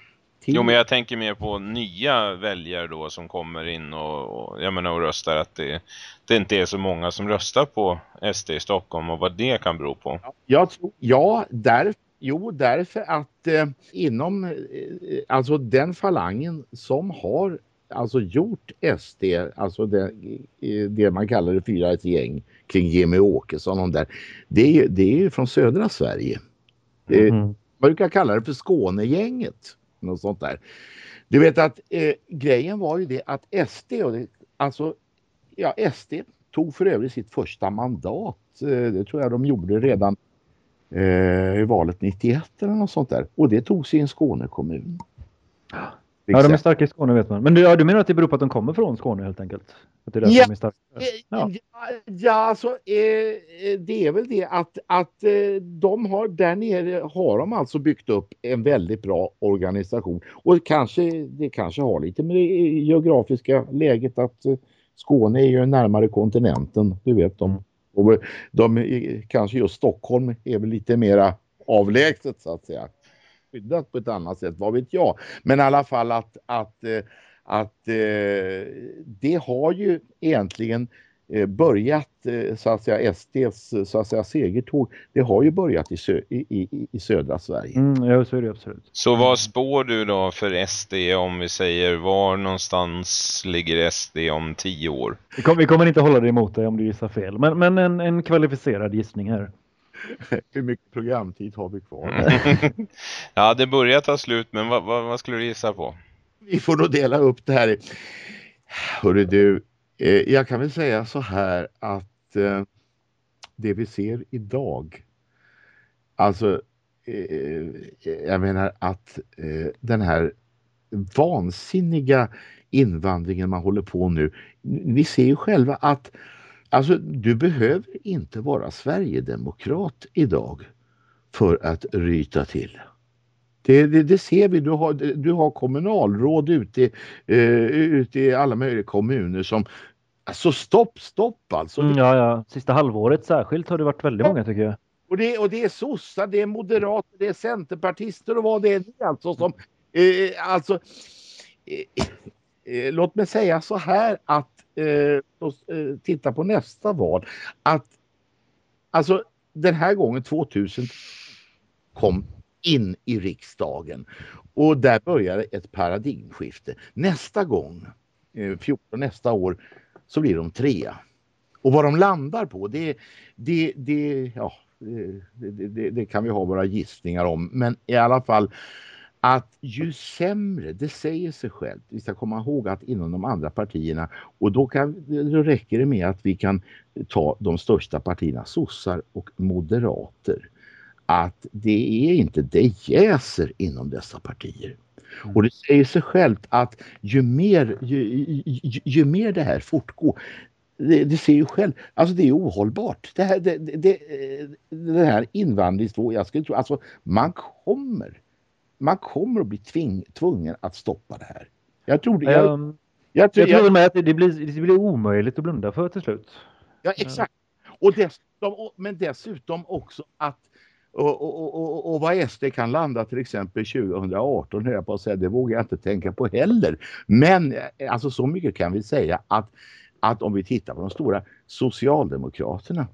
Speaker 1: Jo men jag tänker mer på nya väljare då som kommer in och, och, jag menar, och röstar att det, det inte är så många som röstar på SD i Stockholm och vad det kan bero på.
Speaker 4: Jag tror, ja, där, jo, därför att eh, inom eh, alltså den falangen som har alltså gjort SD, alltså det, eh, det man kallar det fyra ett gäng kring Jimmy Åkesson och de där, det är, det är från södra Sverige. Eh,
Speaker 2: Mhm.
Speaker 4: man brukar kalla det för Skånegänget. Något sånt där. Du vet att eh, grejen var ju det att SD, och det, alltså ja SD tog för övrigt sitt första mandat. Eh, det tror jag de gjorde redan eh, i valet 91 eller något sånt där. Och det tog sig i en Skånekommun.
Speaker 2: Ja, de är starka i Skåne vet man. Men du, ja, du menar att det beror på att de kommer från Skåne helt enkelt? Att det är
Speaker 4: Ja.
Speaker 2: de är starka?
Speaker 4: Eh,
Speaker 2: Ja.
Speaker 4: Ja, alltså eh, eh, det är väl det att, att eh, de har där nere har de alltså byggt upp en väldigt bra organisation och kanske det kanske har lite med det geografiska läget att eh, Skåne är ju närmare kontinenten, du vet de. Och de är- kanske just Stockholm är väl lite mera avlägset så att säga. Skyddat på ett annat sätt, vad vet jag. Men i alla fall att, att eh, att eh, det har ju egentligen eh, börjat så att säga SDs så att säga segertåg. Det har ju börjat i, sö i, i, i södra Sverige.
Speaker 2: Mm, ja, så är det absolut.
Speaker 1: Så vad spår du då för SD om vi säger var någonstans ligger SD om tio år?
Speaker 2: Vi kommer, vi kommer inte hålla dig emot dig om du gissar fel. Men, men en, en kvalificerad gissning här.
Speaker 4: Hur mycket programtid har vi kvar?
Speaker 1: ja, det börjar ta slut, men vad, vad, vad skulle du gissa på?
Speaker 4: Vi får nog dela upp det här. Hörru du, eh, jag kan väl säga så här att eh, det vi ser idag, alltså eh, jag menar att eh, den här vansinniga invandringen man håller på nu, vi ser ju själva att alltså du behöver inte vara Sverigedemokrat idag för att ryta till. Det, det, det ser vi. Du har, du har kommunalråd ute, i, eh, ute i alla möjliga kommuner som Alltså stopp, stopp alltså.
Speaker 2: Mm, ja, ja. Sista halvåret särskilt har det varit väldigt många tycker jag.
Speaker 4: Och, det, och det är sossar, det är moderater, det är centerpartister och vad det är alltså som... Eh, alltså, eh, eh, låt mig säga så här att eh, eh, titta på nästa val. Att alltså den här gången 2000 kom in i riksdagen och där började ett paradigmskifte. Nästa gång, eh, 14 nästa år, så blir de trea. Och vad de landar på det, det, det, ja, det, det, det, det kan vi ha våra gissningar om. Men i alla fall att ju sämre, det säger sig självt. Vi ska komma ihåg att inom de andra partierna och då, kan, då räcker det med att vi kan ta de största partierna, sossar och moderater. Att det är inte, det jäser inom dessa partier. Och det säger sig självt att ju mer, ju, ju, ju mer det här fortgår, det, det ser ju själv, alltså det är ohållbart. Det här, det, det, det, här invandringsvågen, jag skulle tro, alltså man kommer man kommer att bli tving, tvungen att stoppa det här. Jag tror det. Jag,
Speaker 2: Ehm,
Speaker 4: jag, tror,
Speaker 2: jag tror med att det blir, det blir omöjligt att blunda för till slut.
Speaker 4: ja, exakt. Och dessutom, men dessutom också att och, och, och, och, vad SD kan landa till exempel 2018, höll jag på att säga, det vågar jag inte tänka på heller. Men eh, alltså så mycket kan vi säga att, att om vi tittar på de stora Socialdemokraterna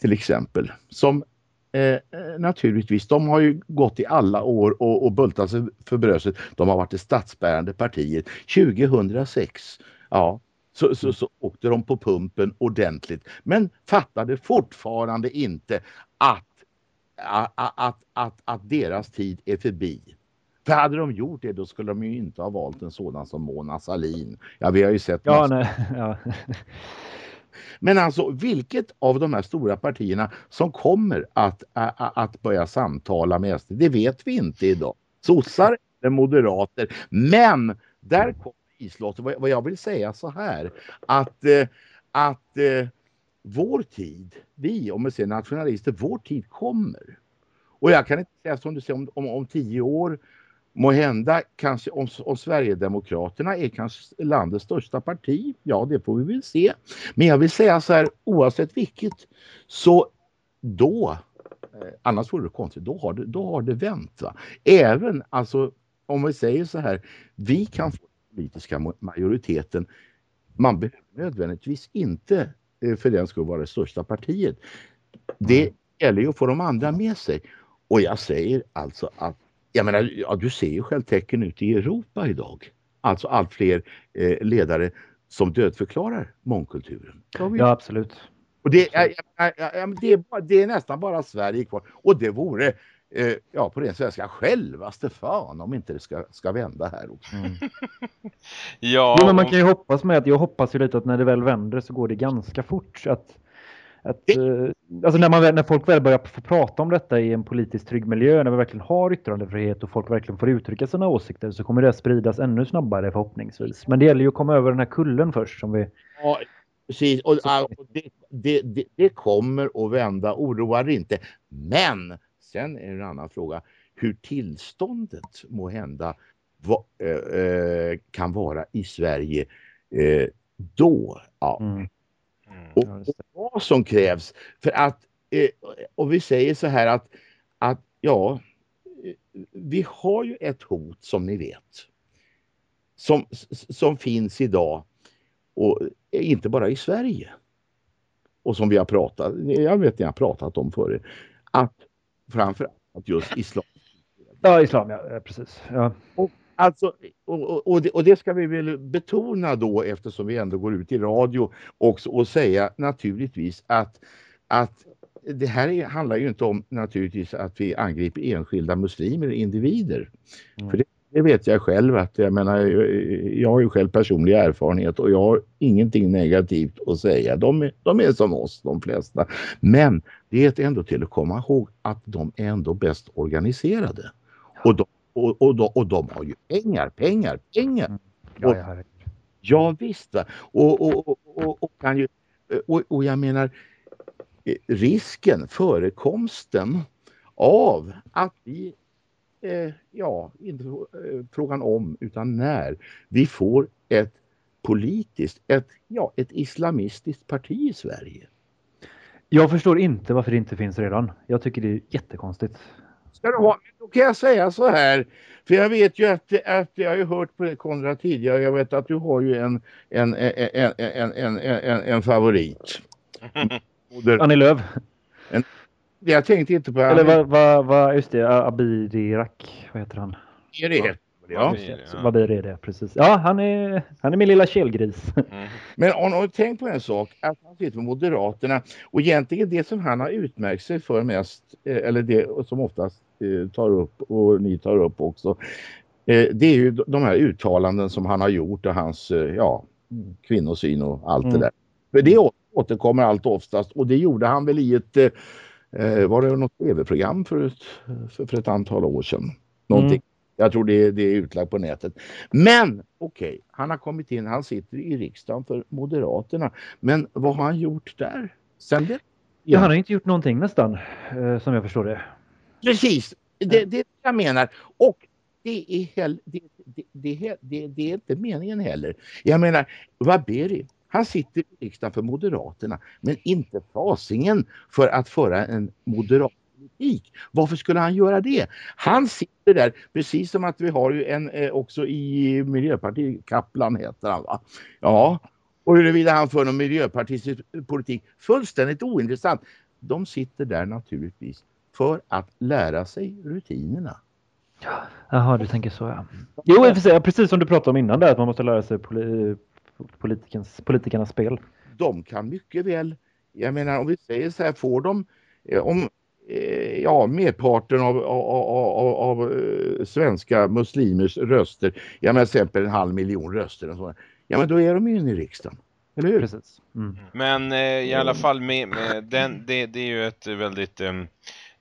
Speaker 4: till exempel, som eh, eh, naturligtvis, de har ju gått i alla år och, och bultat sig för bröstet. De har varit det statsbärande partiet. 2006, ja, så, så, så åkte de på pumpen ordentligt men fattade fortfarande inte att, att, att, att, att deras tid är förbi. För hade de gjort det då skulle de ju inte ha valt en sådan som Mona Sahlin. Ja, vi har ju sett
Speaker 2: Ja,
Speaker 4: massor-
Speaker 2: nej, ja
Speaker 4: men alltså vilket av de här stora partierna som kommer att, a- att börja samtala med SD, det vet vi inte idag. Sossar eller moderater. Men där kommer islotten. Vad vad jag vill säga så här att, eh, att eh, vår tid, vi om vi ser nationalister, vår tid kommer. Och jag kan inte säga som du säger om, om, om tio år Må hända kanske om, om Sverigedemokraterna är kanske landets största parti. Ja, det får vi väl se. Men jag vill säga så här, oavsett vilket, så då, eh, annars vore det konstigt, då har det, då har det vänt. Va? Även, alltså, om vi säger så här, vi kan få den politiska ma- majoriteten. Man behöver nödvändigtvis inte eh, för den skulle vara det största partiet. Det gäller ju att få de andra med sig. Och jag säger alltså att, jag menar, ja, du ser ju själv tecken ute i Europa idag. Alltså allt fler eh, ledare som dödförklarar mångkulturen.
Speaker 2: Ja, absolut.
Speaker 4: och det, är, ja, ja, ja, men det, är, det är nästan bara Sverige kvar. Och det vore, eh, ja på den svenska, självaste fan om inte det ska, ska vända här också.
Speaker 2: Mm.
Speaker 1: Ja,
Speaker 2: Jo, men man kan ju hoppas med att jag hoppas ju lite att när det väl vänder så går det ganska fort. Att, att,
Speaker 4: Det-
Speaker 2: eh, alltså när, man, när folk väl börjar få prata om detta i en politiskt trygg miljö, när vi verkligen har yttrandefrihet och folk verkligen får uttrycka sina åsikter så kommer det spridas ännu snabbare förhoppningsvis. Men det gäller ju att komma över den här kullen först som vi...
Speaker 4: Ja, precis. Och, och det, det, det, det kommer att vända, oroa dig inte. Men sen är det en annan fråga hur tillståndet må hända va, eh, kan vara i Sverige eh, då. Ja.
Speaker 2: Mm.
Speaker 1: Mm.
Speaker 4: och, och vad som krävs. För att, eh, och vi säger så här att, att ja, eh, vi har ju ett hot som ni vet. Som, som finns idag och inte bara i Sverige. Och som vi har pratat, jag vet ni har pratat om förut. Att framför allt just islam.
Speaker 2: Ja, islam, ja, ja, precis. Ja.
Speaker 4: Alltså, och, och, det, och det ska vi väl betona då eftersom vi ändå går ut i radio också och säga naturligtvis att, att det här är, handlar ju inte om naturligtvis att vi angriper enskilda muslimer, individer.
Speaker 2: Mm.
Speaker 4: För det, det vet jag själv att jag menar, jag har ju själv personlig erfarenhet och jag har ingenting negativt att säga. De är, de är som oss, de flesta. Men det är ändå till att komma ihåg att de är ändå bäst organiserade. Och de, och, och, de, och de har ju pengar, pengar, pengar.
Speaker 2: Ja, ja, herregud.
Speaker 4: Ja visst va. Och, och, och, och, och, kan ju, och, och jag menar eh, risken, förekomsten av att vi, eh, ja, inte eh, frågan om utan när, vi får ett politiskt, ett, ja, ett islamistiskt parti i Sverige.
Speaker 2: Jag förstår inte varför det inte finns redan. Jag tycker det är jättekonstigt.
Speaker 4: Ska du ha, då kan jag säga så här, för jag vet ju att, att jag har ju hört på det Konrad tidigare, jag vet att du har ju en, en, en, en, en, en, en, en favorit.
Speaker 2: Annie Lööf.
Speaker 4: Jag tänkte inte på
Speaker 2: Eller vad, vad, vad, just det, Abidirak, vad heter han?
Speaker 4: Är det? Ja.
Speaker 1: Just det, ja.
Speaker 2: Vabir är det, precis. Ja, han är, han är min lilla kelgris.
Speaker 1: Mm.
Speaker 4: Men om om du tänk på en sak, att han sitter med Moderaterna och egentligen det som han har utmärkt sig för mest, eh, eller det som oftast eh, tar upp och ni tar upp också, eh, det är ju de här uttalanden som han har gjort och hans ja, kvinnosyn och allt
Speaker 2: Mm.
Speaker 4: det där. För det återkommer allt oftast och det gjorde han väl i ett, var det något tv-program för ett, för, för ett antal år sedan? Någonting.
Speaker 2: Mm.
Speaker 4: Jag tror det, det är utlagt på nätet. Men okej, han har kommit in, han sitter i riksdagen för Moderaterna. Men vad har han gjort där? Sen det?
Speaker 2: Ja, han har inte gjort någonting nästan, eh, som jag förstår det.
Speaker 4: Precis, det, det är det jag menar. Och det är, hell, det, det, det, det är inte meningen heller. Jag menar, Waberi, han sitter i riksdagen för Moderaterna men inte fasingen för att föra en moderat politik. Varför skulle han göra det? Han sitter där, precis som att vi har ju en eh, också i Miljöpartiet, Kaplan heter han va? Ja, och huruvida han för någon miljöpartistisk politik, fullständigt ointressant. De sitter där naturligtvis för att lära sig rutinerna.
Speaker 2: Jaha, du tänker så ja. Jo, precis som du pratade om innan där, att man måste lära sig poli politikens, politikernas spel.
Speaker 4: De kan mycket väl, jag menar om vi säger så här, får de, eh, om eh, ja, merparten av, av, av, av eh, svenska muslimers röster, jag menar till exempel en halv miljon röster och så, ja men då är de ju inne i riksdagen. Eller hur?
Speaker 2: Precis. Mm.
Speaker 1: Men eh, i alla fall med, med den, det, det är ju ett väldigt eh,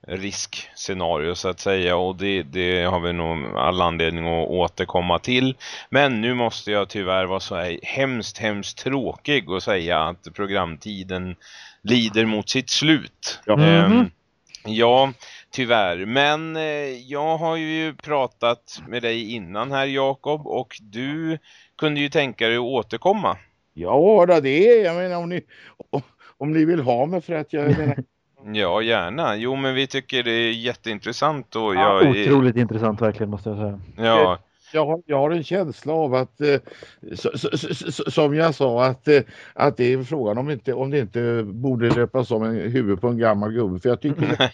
Speaker 1: riskscenario så att säga och det, det har vi nog all anledning att återkomma till. Men nu måste jag tyvärr vara så här hemskt, hemskt tråkig och säga att programtiden lider mot sitt slut.
Speaker 4: Ja.
Speaker 1: Ehm,
Speaker 2: Mhm.
Speaker 1: Ja, tyvärr. Men eh, jag har ju pratat med dig innan här Jakob och du kunde ju tänka dig att återkomma.
Speaker 4: Ja, då, det är, jag menar om ni, om, ni vill ha mig för att jag menar,
Speaker 1: Ja, gärna. Jo, men vi tycker det är jätteintressant och
Speaker 4: Ja,
Speaker 1: jag...
Speaker 2: Otroligt intressant verkligen måste jag säga.
Speaker 1: Ja,
Speaker 4: jag, har, jag har en känsla av att, eh, så, så, så, som jag sa, att, eh, att det är frågan om, inte, om det inte borde löpas om en huvud på en gammal gubbe. För jag tycker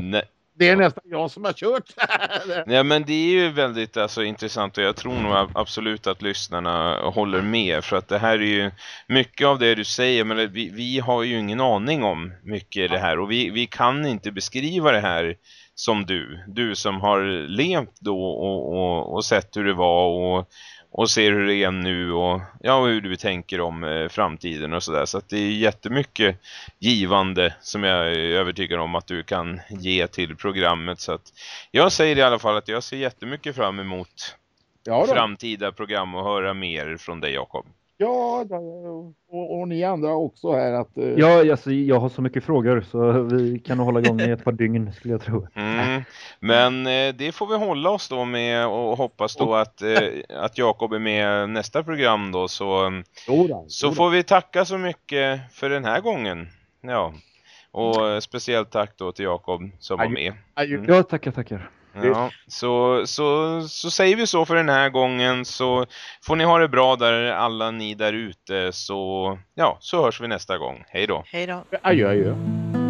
Speaker 1: Nej,
Speaker 4: det är nästan jag som har kört.
Speaker 1: nej, men det är ju väldigt alltså, intressant och jag tror nog ab- absolut att lyssnarna håller med för att det här är ju mycket av det du säger men vi, vi har ju ingen aning om mycket i det här och vi, vi kan inte beskriva det här som du. Du som har levt då och, och, och sett hur det var och, och ser hur det är nu och ja, hur du tänker om eh, framtiden och sådär. Så att det är jättemycket givande som jag är övertygad om att du kan ge till programmet. Så att jag säger i alla fall att jag ser jättemycket fram emot
Speaker 4: Ja,
Speaker 1: framtida program och höra mer från dig Jakob.
Speaker 4: Ja och, och ni andra också här. Att, eh,
Speaker 2: Ja, alltså, jag har så mycket frågor så vi kan hålla igång i ett par dygn skulle jag tro.
Speaker 1: Mm. Men eh, det får vi hålla oss då med och hoppas då att, eh, att Jakob är med nästa program då så,
Speaker 4: jo då,
Speaker 1: så
Speaker 4: jo då.
Speaker 1: får vi tacka så mycket för den här gången. Ja. Och eh, speciellt tack då till Jakob som var med. Mm.
Speaker 2: Ja, tackar, tackar.
Speaker 1: Ja, så, så, så säger vi så för den här gången så får ni ha det bra där alla ni där ute så ja, så hörs vi nästa gång. Hej då.
Speaker 3: Hej då.
Speaker 4: Adjö, adjö.